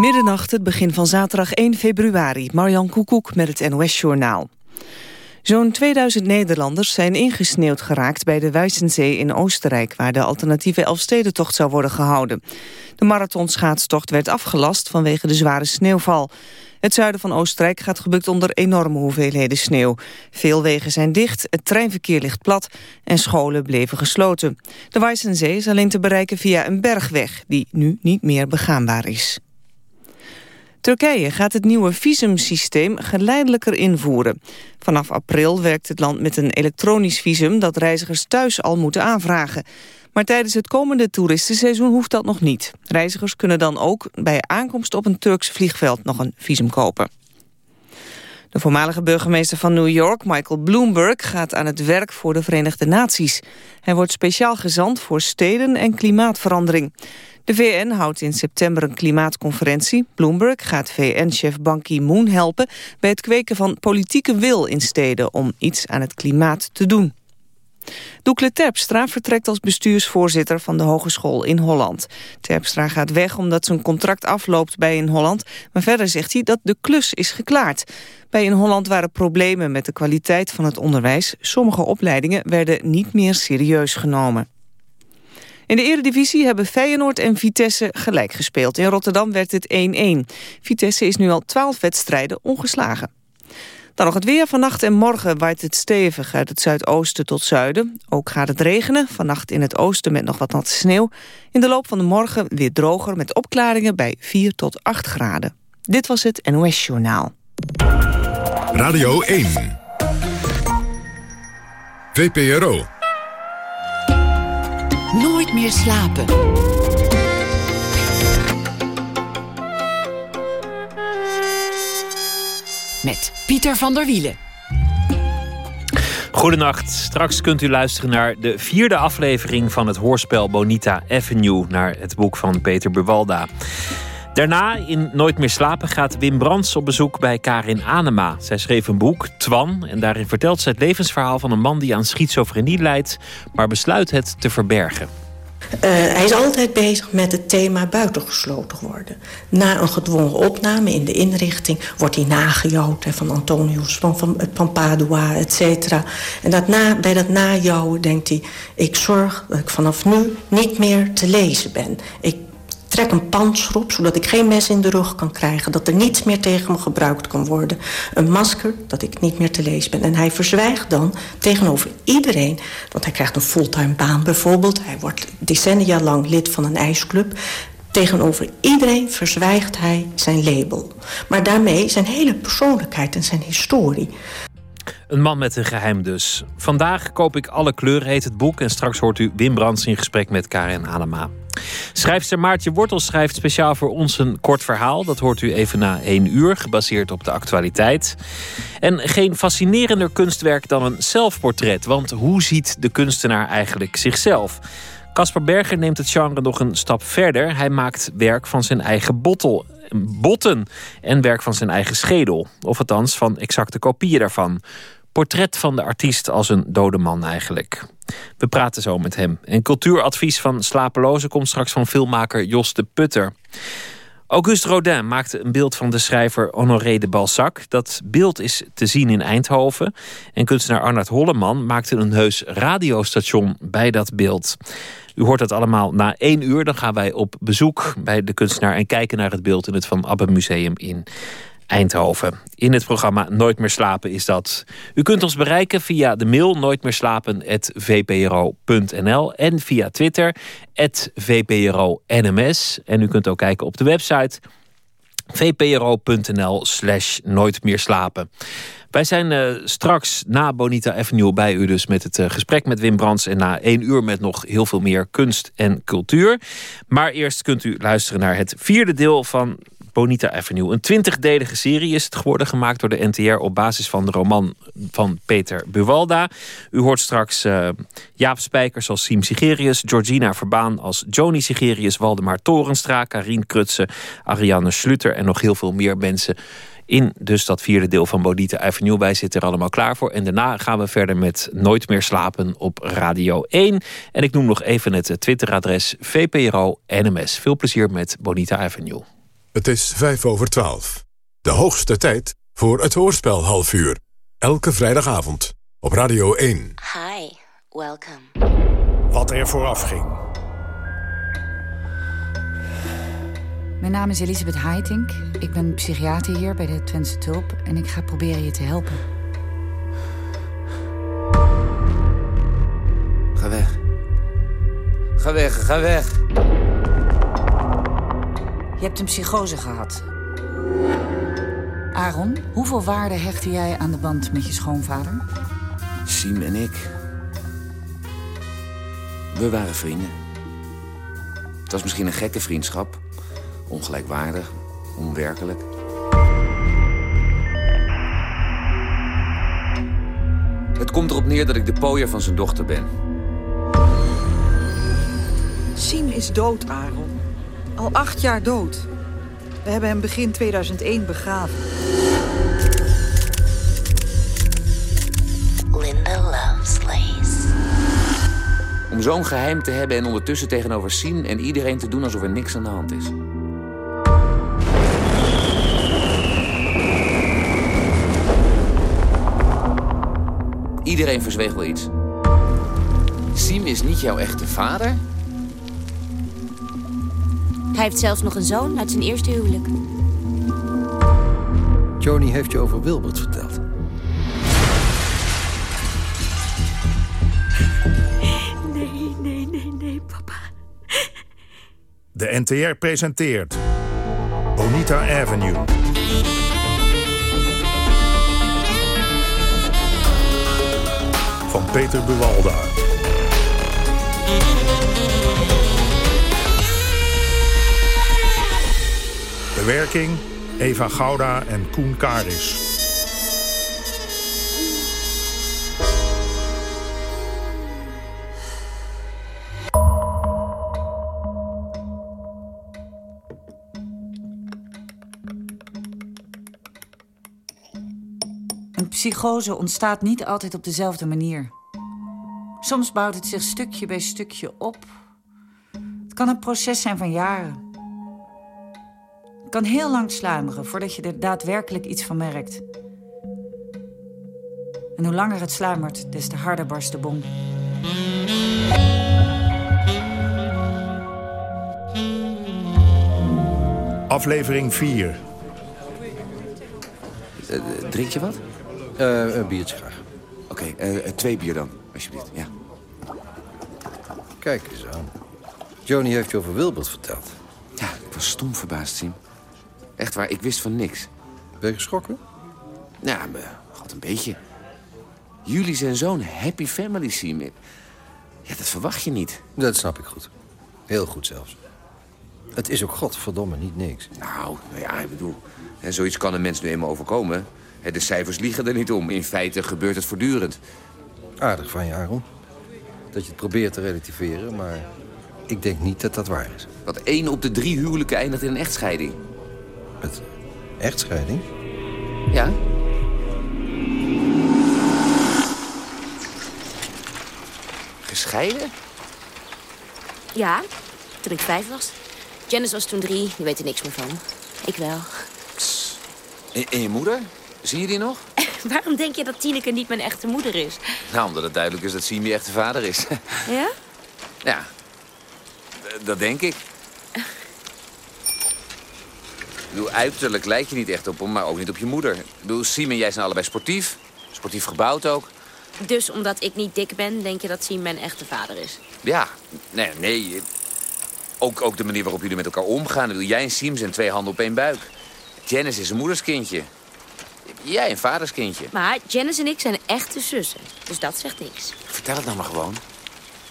Middernacht, het begin van zaterdag 1 februari. Marjan Koekoek met het NOS-journaal. Zo'n 2000 Nederlanders zijn ingesneeuwd geraakt bij de Weissensee in Oostenrijk... waar de alternatieve Elfstedentocht zou worden gehouden. De marathonschaatstocht werd afgelast vanwege de zware sneeuwval. Het zuiden van Oostenrijk gaat gebukt onder enorme hoeveelheden sneeuw. Veel wegen zijn dicht, het treinverkeer ligt plat en scholen bleven gesloten. De Weissensee is alleen te bereiken via een bergweg die nu niet meer begaanbaar is. Turkije gaat het nieuwe visumsysteem geleidelijker invoeren. Vanaf april werkt het land met een elektronisch visum... dat reizigers thuis al moeten aanvragen. Maar tijdens het komende toeristenseizoen hoeft dat nog niet. Reizigers kunnen dan ook bij aankomst op een Turks vliegveld nog een visum kopen. De voormalige burgemeester van New York, Michael Bloomberg, gaat aan het werk voor de Verenigde Naties. Hij wordt speciaal gezant voor steden en klimaatverandering. De VN houdt in september een klimaatconferentie. Bloomberg gaat VN-chef Ban Ki-moon helpen bij het kweken van politieke wil in steden om iets aan het klimaat te doen. Doekle Terpstra vertrekt als bestuursvoorzitter van de Hogeschool in Holland. Terpstra gaat weg omdat zijn contract afloopt bij In Holland... maar verder zegt hij dat de klus is geklaard. Bij In Holland waren problemen met de kwaliteit van het onderwijs. Sommige opleidingen werden niet meer serieus genomen. In de eredivisie hebben Feyenoord en Vitesse gelijk gespeeld. In Rotterdam werd het 1-1. Vitesse is nu al 12 wedstrijden ongeslagen. Dan nog het weer. Vannacht en morgen waait het stevig uit het zuidoosten tot zuiden. Ook gaat het regenen. Vannacht in het oosten met nog wat natte sneeuw. In de loop van de morgen weer droger met opklaringen bij 4 tot 8 graden. Dit was het NOS Journaal. Radio 1. VPRO. Meer slapen. Met Pieter van der Wielen. Goedenacht. Straks kunt u luisteren naar de vierde aflevering van het hoorspel Bonita Avenue, naar het boek van Peter Buwalda. Daarna, in Nooit meer slapen, gaat Wim Brands op bezoek bij Karin Anema. Zij schreef een boek, Twan, en daarin vertelt ze het levensverhaal van een man die aan schizofrenie lijdt, maar besluit het te verbergen. Uh, hij is altijd bezig met het thema buitengesloten worden. Na een gedwongen opname in de inrichting wordt hij nagejouwd... Van Antonius, van, van, van Padua, et cetera. En bij dat najouwen denkt hij... ik zorg dat ik vanaf nu niet meer te lezen ben. Trek een panzer op, zodat ik geen mes in de rug kan krijgen. Dat er niets meer tegen me gebruikt kan worden. Een masker, dat ik niet meer te lezen ben. En hij verzwijgt dan tegenover iedereen. Want hij krijgt een fulltime baan bijvoorbeeld. Hij wordt decennia lang lid van een ijsclub. Tegenover iedereen verzwijgt hij zijn label. Maar daarmee zijn hele persoonlijkheid en zijn historie. Een man met een geheim dus. Vandaag koop ik alle kleuren heet het boek... en straks hoort u Wim Brands in gesprek met Karen Adema. Schrijfster Maartje Wortel schrijft speciaal voor ons een kort verhaal. Dat hoort u even na één uur, gebaseerd op de actualiteit. En geen fascinerender kunstwerk dan een zelfportret. Want hoe ziet de kunstenaar eigenlijk zichzelf? Caspar Berger neemt het genre nog een stap verder. Hij maakt werk van zijn eigen botten en werk van zijn eigen schedel. Of althans van exacte kopieën daarvan. Portret van de artiest als een dode man eigenlijk. We praten zo met hem. En cultuuradvies van Slapeloze komt straks van filmmaker Jos de Putter. Auguste Rodin maakte een beeld van de schrijver Honoré de Balzac. Dat beeld is te zien in Eindhoven. En kunstenaar Arnoud Holleman maakte een heus radiostation bij dat beeld. U hoort dat allemaal na één uur. Dan gaan wij op bezoek bij de kunstenaar en kijken naar het beeld in het Van Abbe Museum in Eindhoven. In het programma Nooit meer slapen is dat. U kunt ons bereiken via de mail nooitmeerslapen.vpro.nl en via Twitter @vpro_nms en u kunt ook kijken op de website vpro.nl slash nooit slapen. Wij zijn uh, straks na Bonita Avenue bij u dus met het uh, gesprek met Wim Brands... en na één uur met nog heel veel meer kunst en cultuur. Maar eerst kunt u luisteren naar het vierde deel van Bonita Avenue. Een twintigdelige serie is het geworden, gemaakt door de NTR... op basis van de roman van Peter Buwalda. U hoort straks uh, Jaap Spijkers als Siem Sigerius... Georgina Verbaan als Joni Sigerius... Waldemar Torenstra, Karien Krutse, Ariane Sluter... en nog heel veel meer mensen in dus dat vierde deel van Bonita Avenue. Wij zitten er allemaal klaar voor. En daarna gaan we verder met Nooit meer slapen op Radio 1. En ik noem nog even het Twitteradres VPRO NMS. Veel plezier met Bonita Avenue. Het is vijf over twaalf. De hoogste tijd voor het hoorspel half uur. Elke vrijdagavond op Radio 1. Hi, welcome. Wat er vooraf ging. Mijn naam is Elisabeth Heiting. Ik ben psychiater hier bij de Twentse Tulp en ik ga proberen je te helpen. Ga weg. Ga weg, ga weg. Je hebt een psychose gehad. Aaron, hoeveel waarde hechtte jij aan de band met je schoonvader? Siem en ik. We waren vrienden. Het was misschien een gekke vriendschap. Ongelijkwaardig, onwerkelijk. Het komt erop neer dat ik de pooier van zijn dochter ben. Siem is dood, Aaron. Al acht jaar dood. We hebben hem begin 2001 begraven. Linda loves lace. Om zo'n geheim te hebben en ondertussen tegenover Siem en iedereen te doen alsof er niks aan de hand is. Iedereen verzweeg wel iets. Siem is niet jouw echte vader? Hij heeft zelfs nog een zoon uit zijn eerste huwelijk. Joni heeft je over Wilbert verteld. Nee, nee, nee, nee, papa. De NTR presenteert... Bonita Avenue. Van Peter Buwalda. Bewerking Eva Gouda en Koen Karis. Een psychose ontstaat niet altijd op dezelfde manier. Soms bouwt het zich stukje bij stukje op. Het kan een proces zijn van jaren. Het kan heel lang sluimeren voordat je er daadwerkelijk iets van merkt. En hoe langer het sluimert, des te harder barst de bom. Aflevering 4. Eh, drink je wat? Eh, een biertje graag. Oké, eh, eh, twee bier dan, alsjeblieft. Ja. Kijk eens aan. Joni heeft je over Wilbert verteld. ja, ik was stom verbaasd, Siem. Echt waar, ik wist van niks. Ben je geschrokken? Ja, me, god, een beetje. Jullie zijn zo'n happy family, Siem. Ja, dat verwacht je niet. Dat snap ik goed. Heel goed zelfs. Het is ook godverdomme niet niks. Nou, nou ja, ik bedoel... En zoiets kan een mens nu eenmaal overkomen. De cijfers liegen er niet om. In feite gebeurt het voortdurend. Aardig van je, Aaron. Dat je het probeert te relativeren, maar ik denk niet dat dat waar is. Dat één op de drie huwelijken eindigt in een echtscheiding. Met echtscheiding? Ja? Gescheiden? Ja, toen ik vijf was. Janice was toen drie, die weet er niks meer van. Ik wel. En, en je moeder? Zie je die nog? Waarom denk je dat Tineke niet mijn echte moeder is? Nou, omdat het duidelijk is dat Siem je echte vader is. Ja? ja, dat denk ik. Ik bedoel, uiterlijk lijk je niet echt op hem, maar ook niet op je moeder. Ik bedoel, Siem en jij zijn allebei sportief. Sportief gebouwd ook. Dus omdat ik niet dik ben, denk je dat Siem mijn echte vader is? Ja, nee, nee. Ook, ook de manier waarop jullie met elkaar omgaan. Ik bedoel, jij en Siem zijn twee handen op één buik. Janice is een moederskindje. Jij een vaderskindje. Maar Janice en ik zijn echte zussen. Dus dat zegt niks. Vertel het nou maar gewoon.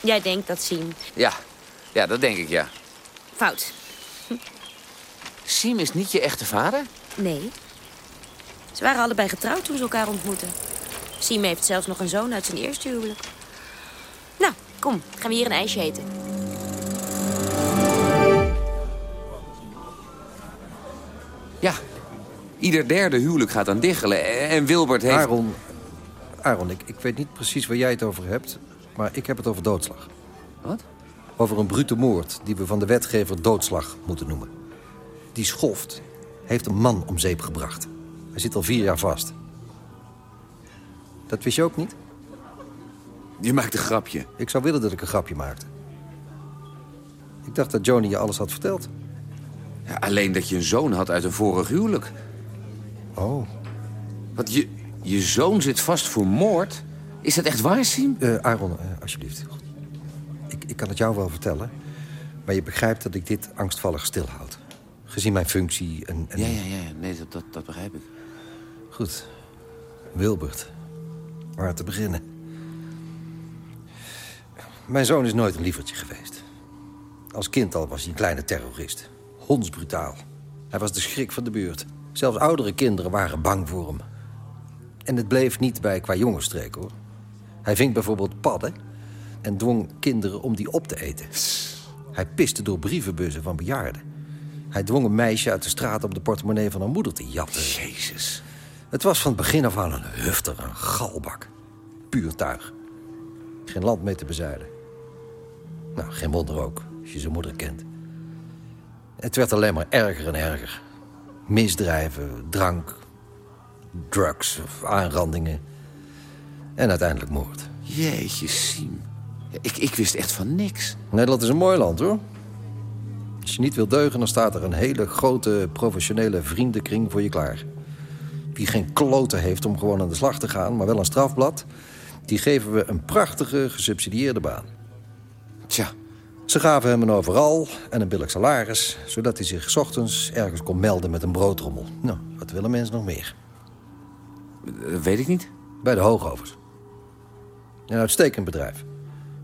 Jij denkt dat Siem... Ja, ja, dat denk ik, ja. Fout. Siem is niet je echte vader? Nee. Ze waren allebei getrouwd toen ze elkaar ontmoetten. Siem heeft zelfs nog een zoon uit zijn eerste huwelijk. Nou, kom. Gaan we hier een ijsje eten. Ja. Ieder derde huwelijk gaat aan diggelen. En Wilbert heeft... Aaron, Aaron ik, ik weet niet precies waar jij het over hebt... maar ik heb het over doodslag. Wat? Over een brute moord die we van de wetgever doodslag moeten noemen. Die schoft, heeft een man om zeep gebracht. Hij zit al vier jaar vast. Dat wist je ook niet? Je maakt een grapje. Ik zou willen dat ik een grapje maakte. Ik dacht dat Joni je alles had verteld. Ja, alleen dat je een zoon had uit een vorig huwelijk. Oh. Wat, je, je zoon zit vast voor moord? Is dat echt waar, Siem? Uh, Aaron, uh, alsjeblieft. Ik, ik kan het jou wel vertellen. Maar je begrijpt dat ik dit angstvallig stilhoud. Gezien mijn functie en... Ja, ja, ja. Nee, dat, dat, dat begrijp ik. Goed. Wilbert. Waar te beginnen? Mijn zoon is nooit een lievertje geweest. Als kind al was hij een kleine terrorist. Hondsbrutaal. Hij was de schrik van de buurt. Zelfs oudere kinderen waren bang voor hem. En het bleef niet bij qua jongensstreek, hoor. Hij ving bijvoorbeeld padden en dwong kinderen om die op te eten. Hij piste door brievenbussen van bejaarden. Hij dwong een meisje uit de straat om de portemonnee van haar moeder te jatten. Jezus. Het was van het begin af aan een hufter, een galbak. Puur tuig. Geen land mee te bezuiden. Nou, geen wonder ook, als je zijn moeder kent. Het werd alleen maar erger en erger. Misdrijven, drank, drugs, aanrandingen. En uiteindelijk moord. Jeetje, Siem. Ik, ik wist echt van niks. Nederland is een mooi land, hoor. Als je niet wil deugen, dan staat er een hele grote professionele vriendenkring voor je klaar. Wie geen kloten heeft om gewoon aan de slag te gaan, maar wel een strafblad... die geven we een prachtige gesubsidieerde baan. Tja. Ze gaven hem een overal en een billig salaris... zodat hij zich 's ochtends ergens kon melden met een broodrommel. Nou, wat willen mensen nog meer? Dat weet ik niet. Bij de Hoogovers. Een uitstekend bedrijf.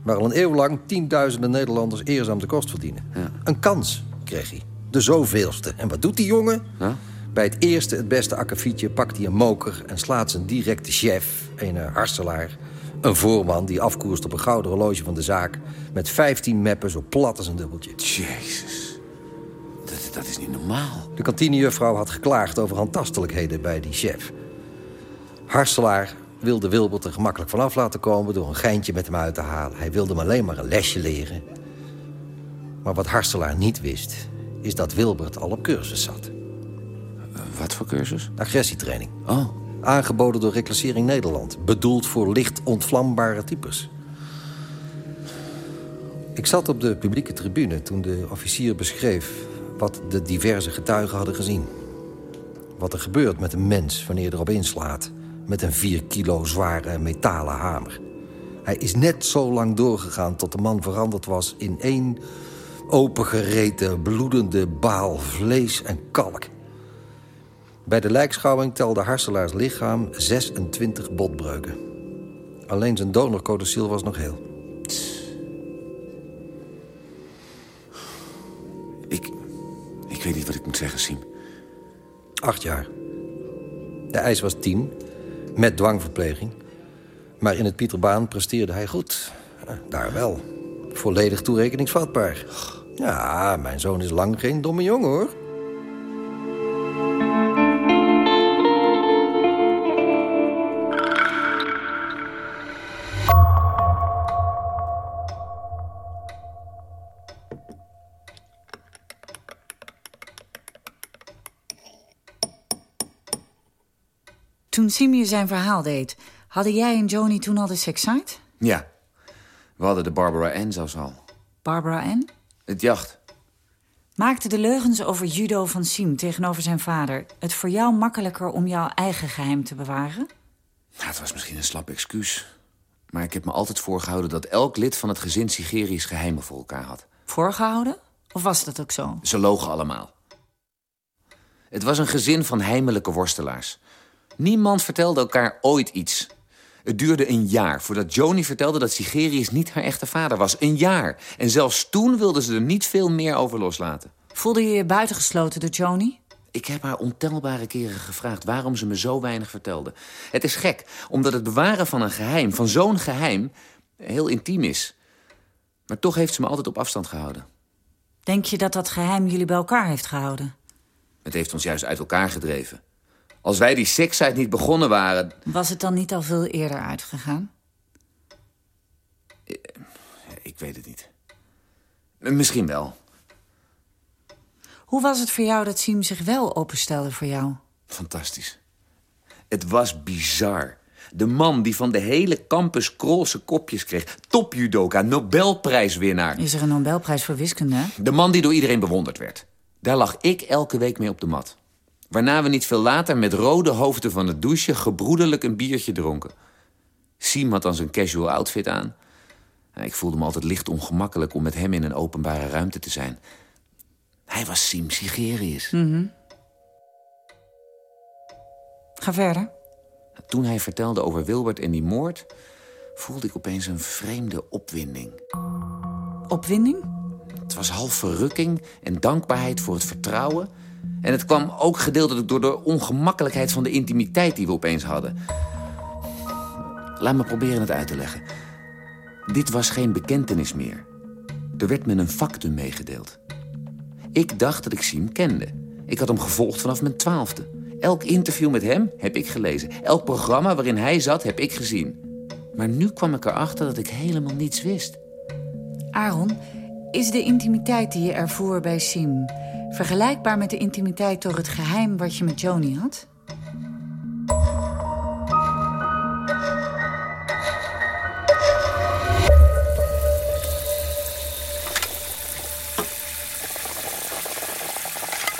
Waar al een eeuw lang tienduizenden Nederlanders eerzaam de kost verdienen. Ja. Een kans kreeg hij. De zoveelste. En wat doet die jongen? Ja? Bij het eerste, het beste akkefietje pakt hij een moker... en slaat zijn directe chef, een harselaar... een voorman die afkoerst op een gouden horloge van de zaak... met 15 meppen zo plat als een dubbeltje. Jezus. Dat, dat is niet normaal. De kantinejuffrouw had geklaagd over handtastelijkheden bij die chef. Harselaar wilde Wilbert er gemakkelijk vanaf laten komen... door een geintje met hem uit te halen. Hij wilde hem alleen maar een lesje leren. Maar wat Harselaar niet wist... is dat Wilbert al op cursus zat. Wat voor cursus? Agressietraining. Oh. Aangeboden door Reclassering Nederland. Bedoeld voor licht ontvlambare types. Ik zat op de publieke tribune toen de officier beschreef... wat de diverse getuigen hadden gezien. Wat er gebeurt met een mens wanneer erop inslaat... met een vier kilo zware metalen hamer. Hij is net zo lang doorgegaan tot de man veranderd was... in één opengereten, bloedende baal vlees en kalk. Bij de lijkschouwing telde Harselaars lichaam 26 botbreuken. Alleen zijn donorcodiciel was nog heel. Ik, ik weet niet wat ik moet zeggen, Siem. Acht jaar. De eis was tien, met dwangverpleging. Maar in het Pieterbaan presteerde hij goed. Daar wel. Volledig toerekeningsvatbaar. Ja, mijn zoon is lang geen domme jongen, hoor. Simi zijn verhaal deed, hadden jij en Joni toen al de sekssite? Ja. We hadden de Barbara Ann zelfs al. Barbara Ann? Het jacht. Maakte de leugens over judo van Siem tegenover zijn vader... het voor jou makkelijker om jouw eigen geheim te bewaren? Nou, het was misschien een slap excuus. Maar ik heb me altijd voorgehouden dat elk lid van het gezin Sigerius geheimen voor elkaar had. Voorgehouden? Of was dat ook zo? Ze logen allemaal. Het was een gezin van heimelijke worstelaars. Niemand vertelde elkaar ooit iets. Het duurde een jaar voordat Joni vertelde dat Sigerius niet haar echte vader was. Een jaar. En zelfs toen wilde ze er niet veel meer over loslaten. Voelde je je buitengesloten door Joni? Ik heb haar ontelbare keren gevraagd waarom ze me zo weinig vertelde. Het is gek, omdat het bewaren van een geheim, van zo'n geheim, heel intiem is. Maar toch heeft ze me altijd op afstand gehouden. Denk je dat dat geheim jullie bij elkaar heeft gehouden? Het heeft ons juist uit elkaar gedreven. Als wij die sekssite niet begonnen waren... Was het dan niet al veel eerder uitgegaan? Ik weet het niet. Misschien wel. Hoe was het voor jou dat Siem zich wel openstelde voor jou? Fantastisch. Het was bizar. De man die van de hele campus krolse kopjes kreeg. Topjudoka, Nobelprijswinnaar. Is er een Nobelprijs voor wiskunde? De man die door iedereen bewonderd werd. Daar lag ik elke week mee op de mat. Waarna we niet veel later met rode hoofden van het douche... gebroederlijk een biertje dronken. Siem had dan zijn casual outfit aan. Ik voelde me altijd licht ongemakkelijk om met hem in een openbare ruimte te zijn. Hij was Siem Sigerius. Mhm. Ga verder. Toen hij vertelde over Wilbert en die moord... voelde ik opeens een vreemde opwinding. Opwinding? Het was half verrukking en dankbaarheid voor het vertrouwen. En het kwam ook gedeeltelijk door de ongemakkelijkheid van de intimiteit die we opeens hadden. Laat me proberen het uit te leggen. Dit was geen bekentenis meer. Er werd me een factum meegedeeld. Ik dacht dat ik Siem kende. Ik had hem gevolgd vanaf mijn twaalfde. Elk interview met hem heb ik gelezen. Elk programma waarin hij zat heb ik gezien. Maar nu kwam ik erachter dat ik helemaal niets wist. Aaron, is de intimiteit die je ervoer bij Siem... vergelijkbaar met de intimiteit door het geheim wat je met Joni had?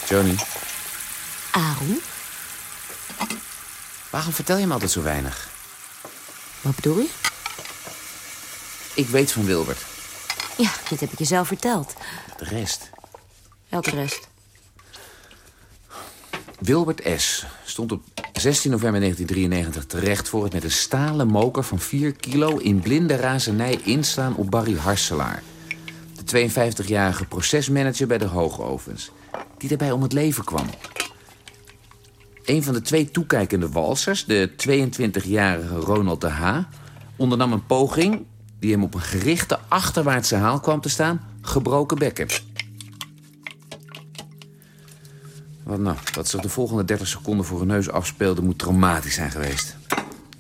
Johnny, Aaron? waarom vertel je me altijd zo weinig? Wat bedoel je? Ik weet van Wilbert. Ja, dit heb ik je zelf verteld. De rest. Welke rest? Wilbert S. stond op 16 november 1993 terecht voor het met een stalen moker van 4 kilo in blinde razernij inslaan op Barry Harselaar. De 52-jarige procesmanager bij de Hoogovens, die daarbij om het leven kwam. Een van de twee toekijkende walsers, de 22-jarige Ronald de H., ondernam een poging die hem op een gerichte achterwaartse haal kwam te staan, gebroken bekken. Wat nou, dat zich de volgende 30 seconden voor een neus afspeelde... moet traumatisch zijn geweest.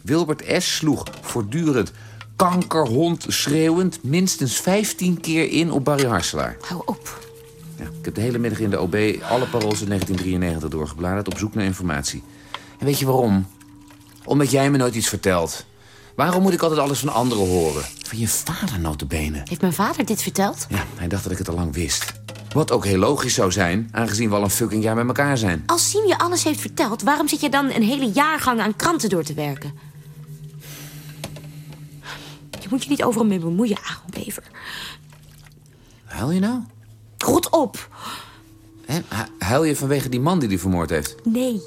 Wilbert S. sloeg voortdurend kankerhond schreeuwend... minstens 15 keer in op Barry Harselaar. Hou op. Ja, ik heb de hele middag in de OB alle paroles in 1993 doorgebladerd... op zoek naar informatie. En weet je waarom? Omdat jij me nooit iets vertelt. Waarom moet ik altijd alles van anderen horen? Van je vader notabene. Heeft mijn vader dit verteld? Ja, hij dacht dat ik het al lang wist. Wat ook heel logisch zou zijn, aangezien we al een fucking jaar met elkaar zijn. Als Siem je alles heeft verteld, waarom zit je dan een hele jaargang aan kranten door te werken? Je moet je niet overal mee bemoeien, Aaron Bever. Huil je nou? Rot op. Hu- Huil je vanwege die man die die vermoord heeft? Nee.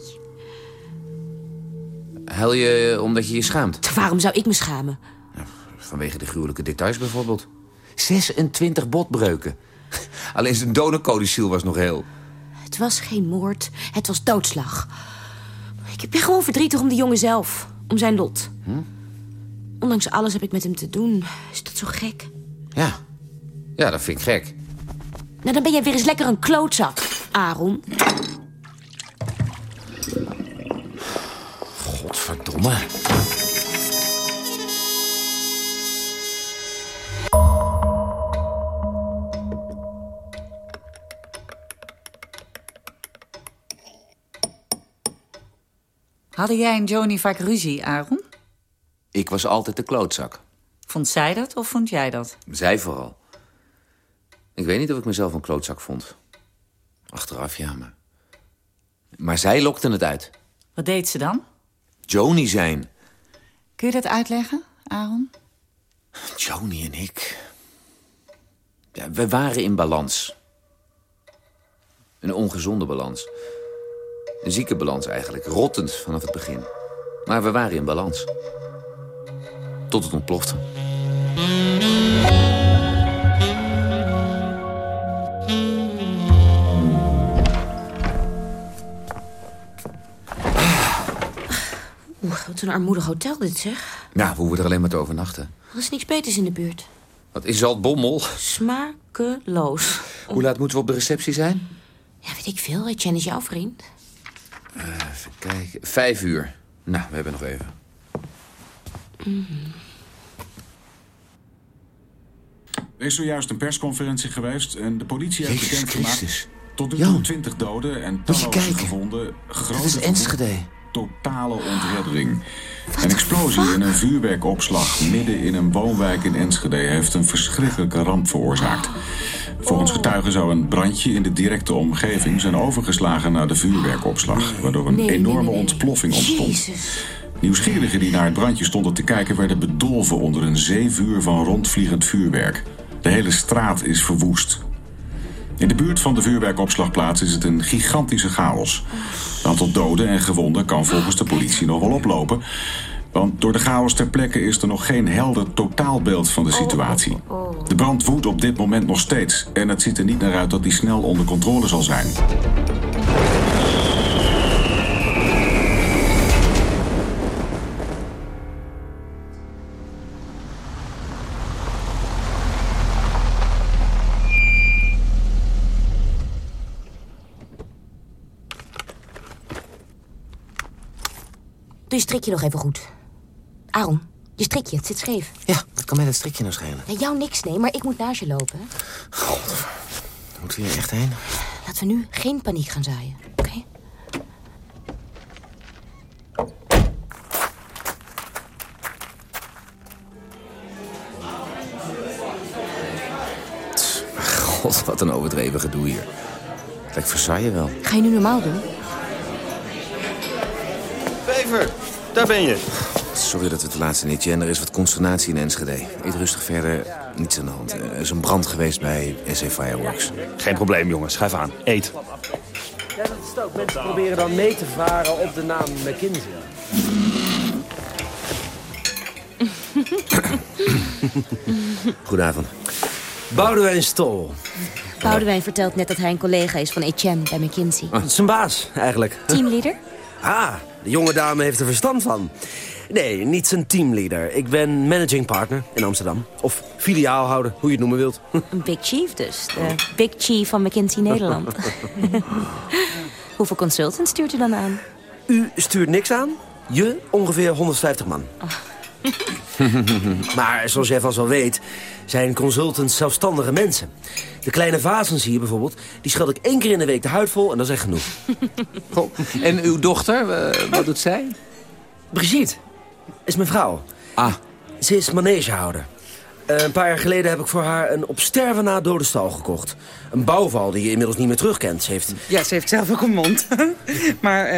Huil je omdat je je schaamt? Waarom zou ik me schamen? Vanwege de gruwelijke details bijvoorbeeld. 26 botbreuken. Alleen zijn donorcodicil was nog heel. Het was geen moord, het was doodslag. Ik ben gewoon verdrietig om de jongen zelf. Om zijn lot. Hm? Ondanks alles heb ik met hem te doen. Is dat zo gek? Ja. Ja, dat vind ik gek. Nou, dan ben jij weer eens lekker een klootzak, Aaron. Godverdomme. Hadden jij en Joni vaak ruzie, Aaron? Ik was altijd de klootzak. Vond zij dat of vond jij dat? Zij vooral. Ik weet niet of ik mezelf een klootzak vond. Achteraf ja, maar... Maar zij lokte het uit. Wat deed ze dan? Joni zijn. Kun je dat uitleggen, Aaron? Joni en ik... Ja, we waren in balans. Een ongezonde balans. Een zieke balans eigenlijk. Rottend vanaf het begin. Maar we waren in balans. Tot het ontplofte. Oeh, wat een armoedig hotel dit, zeg. Ja, we hoeven er alleen maar te overnachten. Er is niks beters in de buurt. Wat is Zaltbommel? Smakeloos. Hoe laat moeten we op de receptie zijn? Ja, weet ik veel. Etienne is jouw vriend. Even kijken. Vijf uur. Nou, we hebben nog even. Er is zojuist een persconferentie geweest en de politie heeft Jezus bekendgemaakt... Christus. Tot nu toe 20 doden en talloze gevonden. Grote is Enschede. Totale ontreddering. Een explosie in een vuurwerkopslag midden in een woonwijk in Enschede... heeft een verschrikkelijke ramp veroorzaakt. Volgens getuigen zou een brandje in de directe omgeving... zijn overgeslagen naar de vuurwerkopslag... waardoor een enorme ontploffing ontstond. Nieuwsgierigen die naar het brandje stonden te kijken... werden bedolven onder een zeevuur van rondvliegend vuurwerk. De hele straat is verwoest. In de buurt van de vuurwerkopslagplaats is het een gigantische chaos. Het aantal doden en gewonden kan volgens de politie nog wel oplopen. Want door de chaos ter plekke is er nog geen helder totaalbeeld van de situatie. De brand woedt op dit moment nog steeds. En het ziet er niet naar uit dat die snel onder controle zal zijn. Doe je strikje nog even goed. Aaron, je strikje, het zit scheef. Ja, wat kan mij dat strikje nou schelen? Ja, jou niks, nee, maar ik moet naast je lopen. hè. Moet we hier echt heen? Laten we nu geen paniek gaan zaaien, oké? God, wat een overdreven gedoe hier. Lijkt Versailles wel. Ga je nu normaal doen? Bever, daar ben je. Sorry dat we te laat zijn, Etienne. Er is wat consternatie in Enschede. Eet rustig verder. Niets aan de hand. Er is een brand geweest bij SC Fireworks. Geen probleem, jongens. Schuif aan. Eet. Ja, dat is het ook. Mensen proberen dan mee te varen op de naam McKinsey. Goedenavond. Boudewijn Stol. Boudewijn vertelt net dat hij een collega is van Etienne bij McKinsey. Zijn baas, eigenlijk. Teamleader? Ah, de jonge dame heeft er verstand van. Nee, niet zijn teamleader. Ik ben managing partner in Amsterdam. Of filiaalhouder, hoe je het noemen wilt. Een big chief dus. De big chief van McKinsey Nederland. Hoeveel consultants stuurt u dan aan? U stuurt niks aan. Je ongeveer 150 man. maar zoals jij vast wel weet, zijn consultants zelfstandige mensen. De kleine vazen zie je bijvoorbeeld, die scheld ik één keer in de week de huid vol en dat is echt genoeg. Goh, En uw dochter, eh, wat doet zij? Brigitte is mijn vrouw. Ah. Ze is manegehouder. Eh, een paar jaar geleden heb ik voor haar een op sterven na dode stal gekocht. Een bouwval die je inmiddels niet meer terugkent. Ze heeft... Ja, ze heeft zelf ook een mond. maar eh,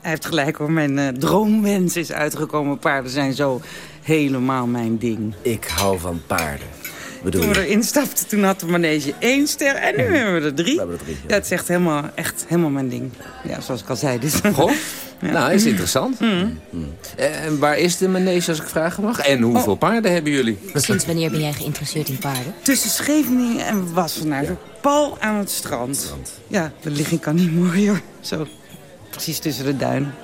hij heeft gelijk hoor. Mijn eh, droomwens is uitgekomen. Paarden zijn zo helemaal mijn ding. Ik hou van paarden. Bedoel Toen we erin stapten, toen had de manege één ster. En nu hebben we er drie. We hebben er drie, Ja, het is echt helemaal, echt helemaal mijn ding. Ja, zoals ik al zei. Dus. Goh, Ja. nou, is interessant. Mm. Eh, En waar is de manege, als ik vragen mag? En hoeveel paarden hebben jullie? Sinds wanneer ben jij geïnteresseerd in paarden? Tussen Scheveningen en Wassenaar. Zo pal aan het strand. Ja, de ligging kan niet mooi hoor. Zo, precies tussen de duinen.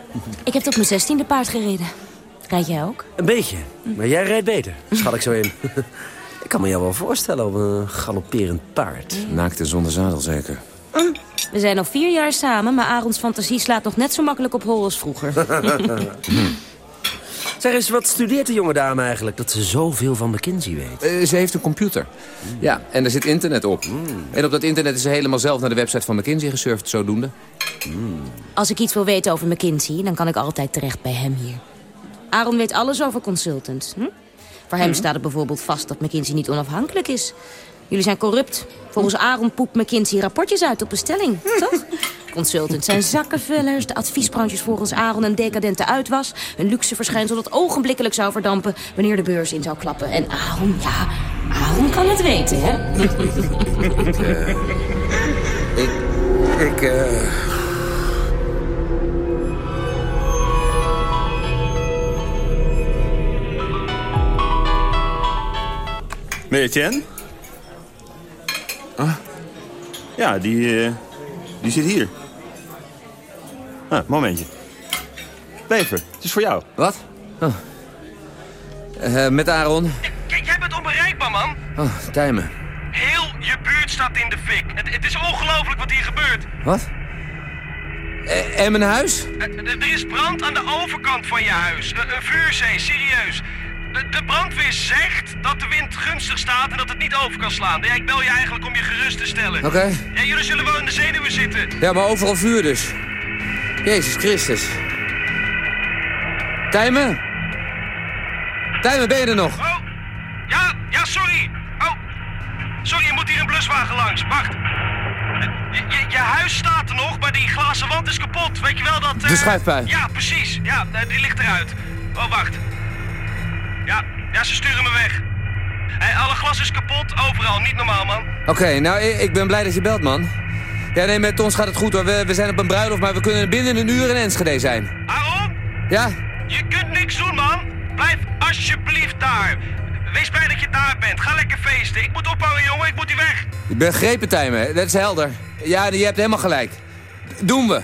Ik heb tot mijn zestiende paard gereden. Rijd jij ook? Een beetje. Maar jij rijdt beter, schat ik zo in. ik kan me jou wel voorstellen op een galopperend paard. Naakt en zonder zadel zeker. We zijn al vier jaar samen, maar Arons fantasie slaat nog net zo makkelijk op hol als vroeger. Zeg eens, wat studeert de jonge dame eigenlijk... dat ze zoveel van McKinsey weet? Eh, ze heeft een computer. Ja, en er zit internet op. En op dat internet is ze helemaal zelf naar de website van McKinsey gesurfd, zodoende. Als ik iets wil weten over McKinsey, dan kan ik altijd terecht bij hem hier. Aaron weet alles over consultants. Hm? Voor hem staat het bijvoorbeeld vast dat McKinsey niet onafhankelijk is. Jullie zijn corrupt. Volgens Aaron poept McKinsey rapportjes uit op bestelling, toch? Consultants zijn zakkenvullers, de adviesbranche is volgens Aaron een decadente uitwas. Een luxe verschijnsel dat ogenblikkelijk zou verdampen wanneer de beurs in zou klappen. En Aaron, ja, Aaron kan het weten, hè? Ik... Ik, eh... Nee, Etienne? Ah. Ja, die, eh, die zit hier. Ah, momentje. Bever, het is voor jou. Wat? Oh. Eh, met Aaron. Kijk, jij bent onbereikbaar, man. Oh, tijmen. Heel je buurt staat in de fik. Het, het is ongelooflijk wat hier gebeurt. Wat? Eh, en mijn huis? Er is brand aan de overkant van je huis. Een vuurzee, serieus. De, de brandweer zegt dat de wind gunstig staat en dat het niet over kan slaan. Ja, ik bel je eigenlijk om je gerust te stellen. Oké. Ja, jullie zullen wel in de zenuwen zitten. Ja, maar overal vuur dus. Jezus Christus. Tijmen? Tijmen, ben je er nog? Oh, ja, ja, sorry. Oh, sorry, je moet hier een bluswagen langs. Wacht. Je, je, je huis staat er nog, maar die glazen wand is kapot. Weet je wel dat... De eh, schuifpui. Ja, precies. Ja, eh, die ligt eruit. Oh, wacht. Ja, ja, ze sturen me weg. Alle glas is kapot, overal. Niet normaal, man. Oké, nou, ik, ben blij dat je belt, man. Ja, nee, met ons gaat het goed hoor. We, we zijn op een bruiloft, maar we kunnen binnen een uur in Enschede zijn. Aaron? Ja? Je kunt niks doen, man. Blijf alsjeblieft daar. Wees blij dat je daar bent. Ga lekker feesten. Ik moet ophouden, jongen. Ik moet hier weg. Begrepen, Tijmen. Dat is helder. Ja, je hebt helemaal gelijk. Doen we.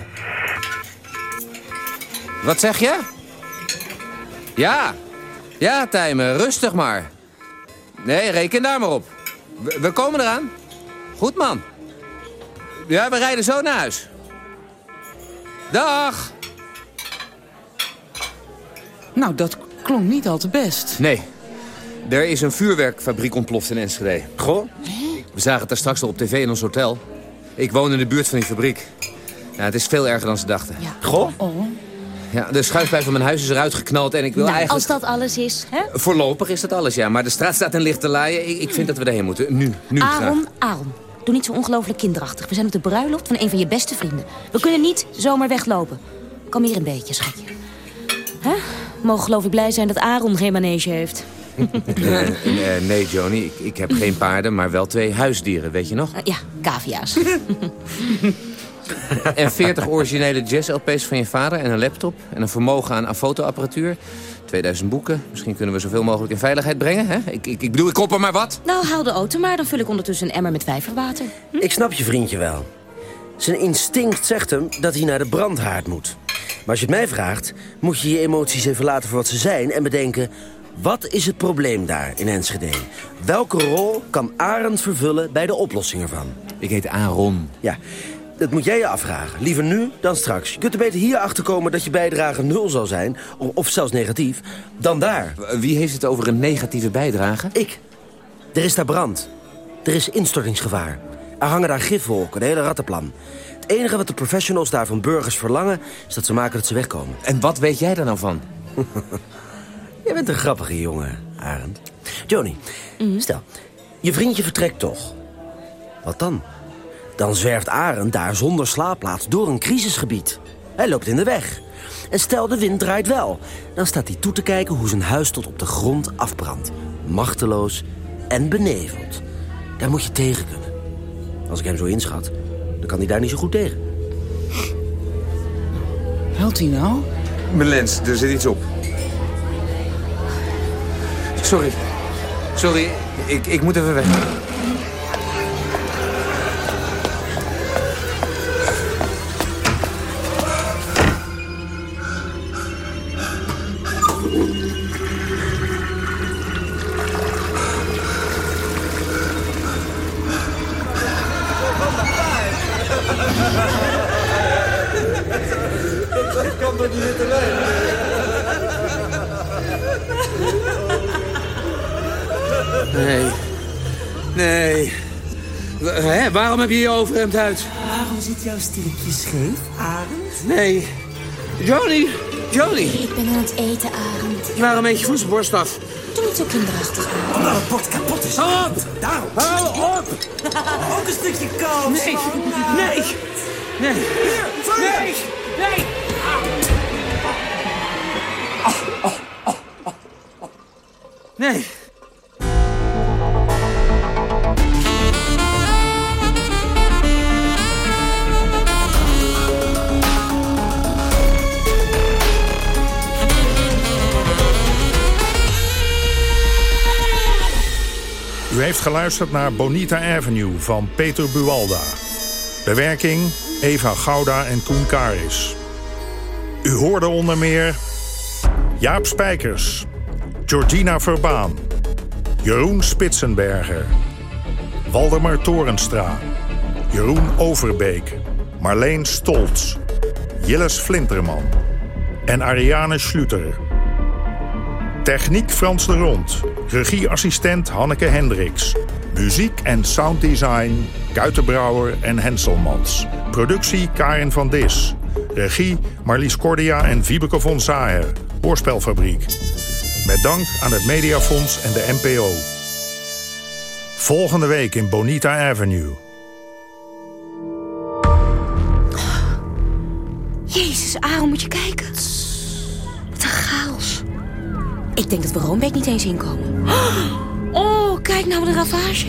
Wat zeg je? Ja. Ja, Tijmen. Rustig maar. Nee, reken daar maar op. We, we komen eraan. Goed, man. Ja, we rijden zo naar huis. Dag. Nou, dat klonk niet al te best. Nee. Er is een vuurwerkfabriek ontploft in Enschede. Goh? We zagen het daar straks al op tv in ons hotel. Ik woon in de buurt van die fabriek. Ja, het is veel erger dan ze dachten. Goh? Ja, de schuifpijp van mijn huis is eruit geknald en ik wil Nou, eigenlijk... als dat alles is, hè? Voorlopig is dat alles, ja. Maar de straat staat in lichte laaien. Ik, ik vind dat we erheen moeten. Nu, nu graag. Aaron, Aaron. Doe niet zo ongelooflijk kinderachtig. We zijn op de bruiloft van een van je beste vrienden. We kunnen niet zomaar weglopen. Kom hier een beetje, schatje. Hè? Mogen geloof ik blij zijn dat Aaron geen manege heeft. Eh, eh, nee, Joni, ik, ik heb geen paarden, maar wel twee huisdieren, weet je nog? Eh, ja, cavia's. En 40 originele jazz-LP's van je vader en een laptop... en een vermogen aan fotoapparatuur. 2000 boeken. Misschien kunnen we zoveel mogelijk in veiligheid brengen, hè? Ik, ik, ik bedoel, ik kop er maar wat. nou, haal de auto maar. Dan vul ik ondertussen een emmer met vijverwater. Ik snap je vriendje wel. Zijn instinct zegt hem dat hij naar de brandhaard moet. Maar als je het mij vraagt, moet je je emoties even laten voor wat ze zijn... en bedenken, wat is het probleem daar in Enschede? Welke rol kan Arend vervullen bij de oplossing ervan? Ik heet Aaron. Ja, dat moet jij je afvragen. Liever nu dan straks. Je kunt er beter hier achter komen dat je bijdrage nul zal zijn... of, of zelfs negatief, dan daar. Wie heeft het over een negatieve bijdrage? Ik. Er is daar brand. Er is instortingsgevaar. Er hangen daar gifwolken, een hele rattenplan. Het enige wat de professionals daar van burgers verlangen... is dat ze maken dat ze wegkomen. En wat weet jij daar nou van? Jij bent een grappige jongen, Arend. Joni, stel, je vriendje vertrekt toch. Wat dan? Dan zwerft Arend daar zonder slaapplaats door een crisisgebied. Hij loopt in de weg. En stel de wind draait wel. Dan staat hij toe te kijken hoe zijn huis tot op de grond afbrandt. Machteloos en beneveld. Daar moet je tegen kunnen. Als ik hem zo inschat, dan kan hij daar niet zo goed tegen. Helpt hij nou? Mijn lens, er zit iets op. Sorry. Sorry, ik, ik moet even weg. Waarom heb je je overhemd uit? Waarom zit jouw stilletje scheef, Arend? Nee. Johnny! Johnny! Ik ben aan het eten, Arend. Waarom eet je voedselborst af? Doe niet zo kinderachtig, Arend. Omdat het bord kapot is. Hou op! Daarom. Hou op! Ook een stukje kans. Nee, nee, nee. Hier, vang je. Nee, nee. Nee. Geluisterd naar Bonita Avenue van Peter Buwalda. Bewerking Eva Gouda en Koen Karis. U hoorde onder meer Jaap Spijkers, Georgina Verbaan, Jeroen Spitsenberger, Waldemar Torenstra, Jeroen Overbeek, Marleen Stolz, Jilles Flinterman en Ariane Schluter. Techniek Frans de Rond. Regieassistent Hanneke Hendricks. Muziek en sounddesign Kuitenbrouwer en Henselmans. Productie Karin van Dis. Regie Marlies Cordia en Wiebeke von Zaher. Hoorspelfabriek. Met dank aan het Mediafonds en de NPO. Volgende week in Bonita Avenue. Jezus, Aaron, moet je kijken. Ik denk dat we Roombeek niet eens inkomen. Oh, kijk nou wat een ravage.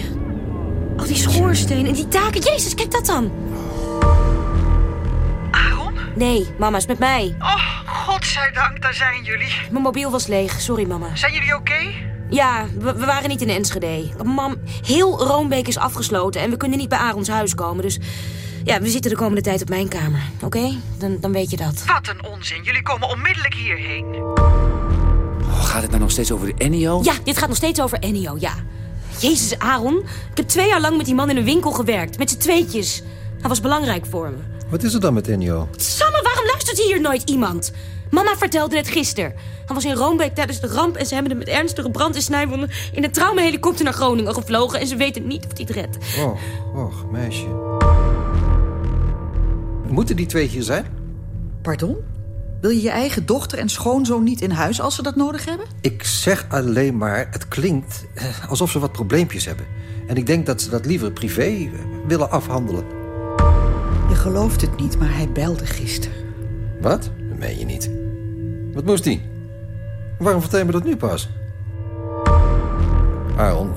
Al die schoorstenen en die taken. Jezus, kijk dat dan. Aaron? Nee, mama is met mij. Oh, godzijdank, daar zijn jullie. Mijn mobiel was leeg, sorry mama. Zijn jullie oké? Ja, we, we waren niet in Enschede. Mam, heel Roombeek is afgesloten en we kunnen niet bij Arons huis komen. Dus ja, we zitten de komende tijd op mijn kamer. Oké? Dan, dan weet je dat. Wat een onzin. Jullie komen onmiddellijk hierheen. Gaat het nou nog steeds over de Ennio? Ja, dit gaat nog steeds over Ennio, ja. Jezus, Aaron. Ik heb twee jaar lang met die man in een winkel gewerkt. Met z'n tweetjes. Hij was belangrijk voor me. Wat is er dan met Ennio? Samme, waarom luistert hier nooit iemand? Mama vertelde het gisteren. Hij was in Roombeek tijdens de ramp... en ze hebben hem met ernstige brand en snijwonden... in een traumahelikopter naar Groningen gevlogen... en ze weten niet of hij het redt. Och, och, meisje. Moeten die twee hier zijn? Pardon? Wil je je eigen dochter en schoonzoon niet in huis als ze dat nodig hebben? Ik zeg alleen maar, het klinkt eh, alsof ze wat probleempjes hebben. En ik denk dat ze dat liever privé eh, willen afhandelen. Je gelooft het niet, maar hij belde gisteren. Wat? Dat meen je niet. Wat moest hij? Waarom vertel je me dat nu pas? Aaron,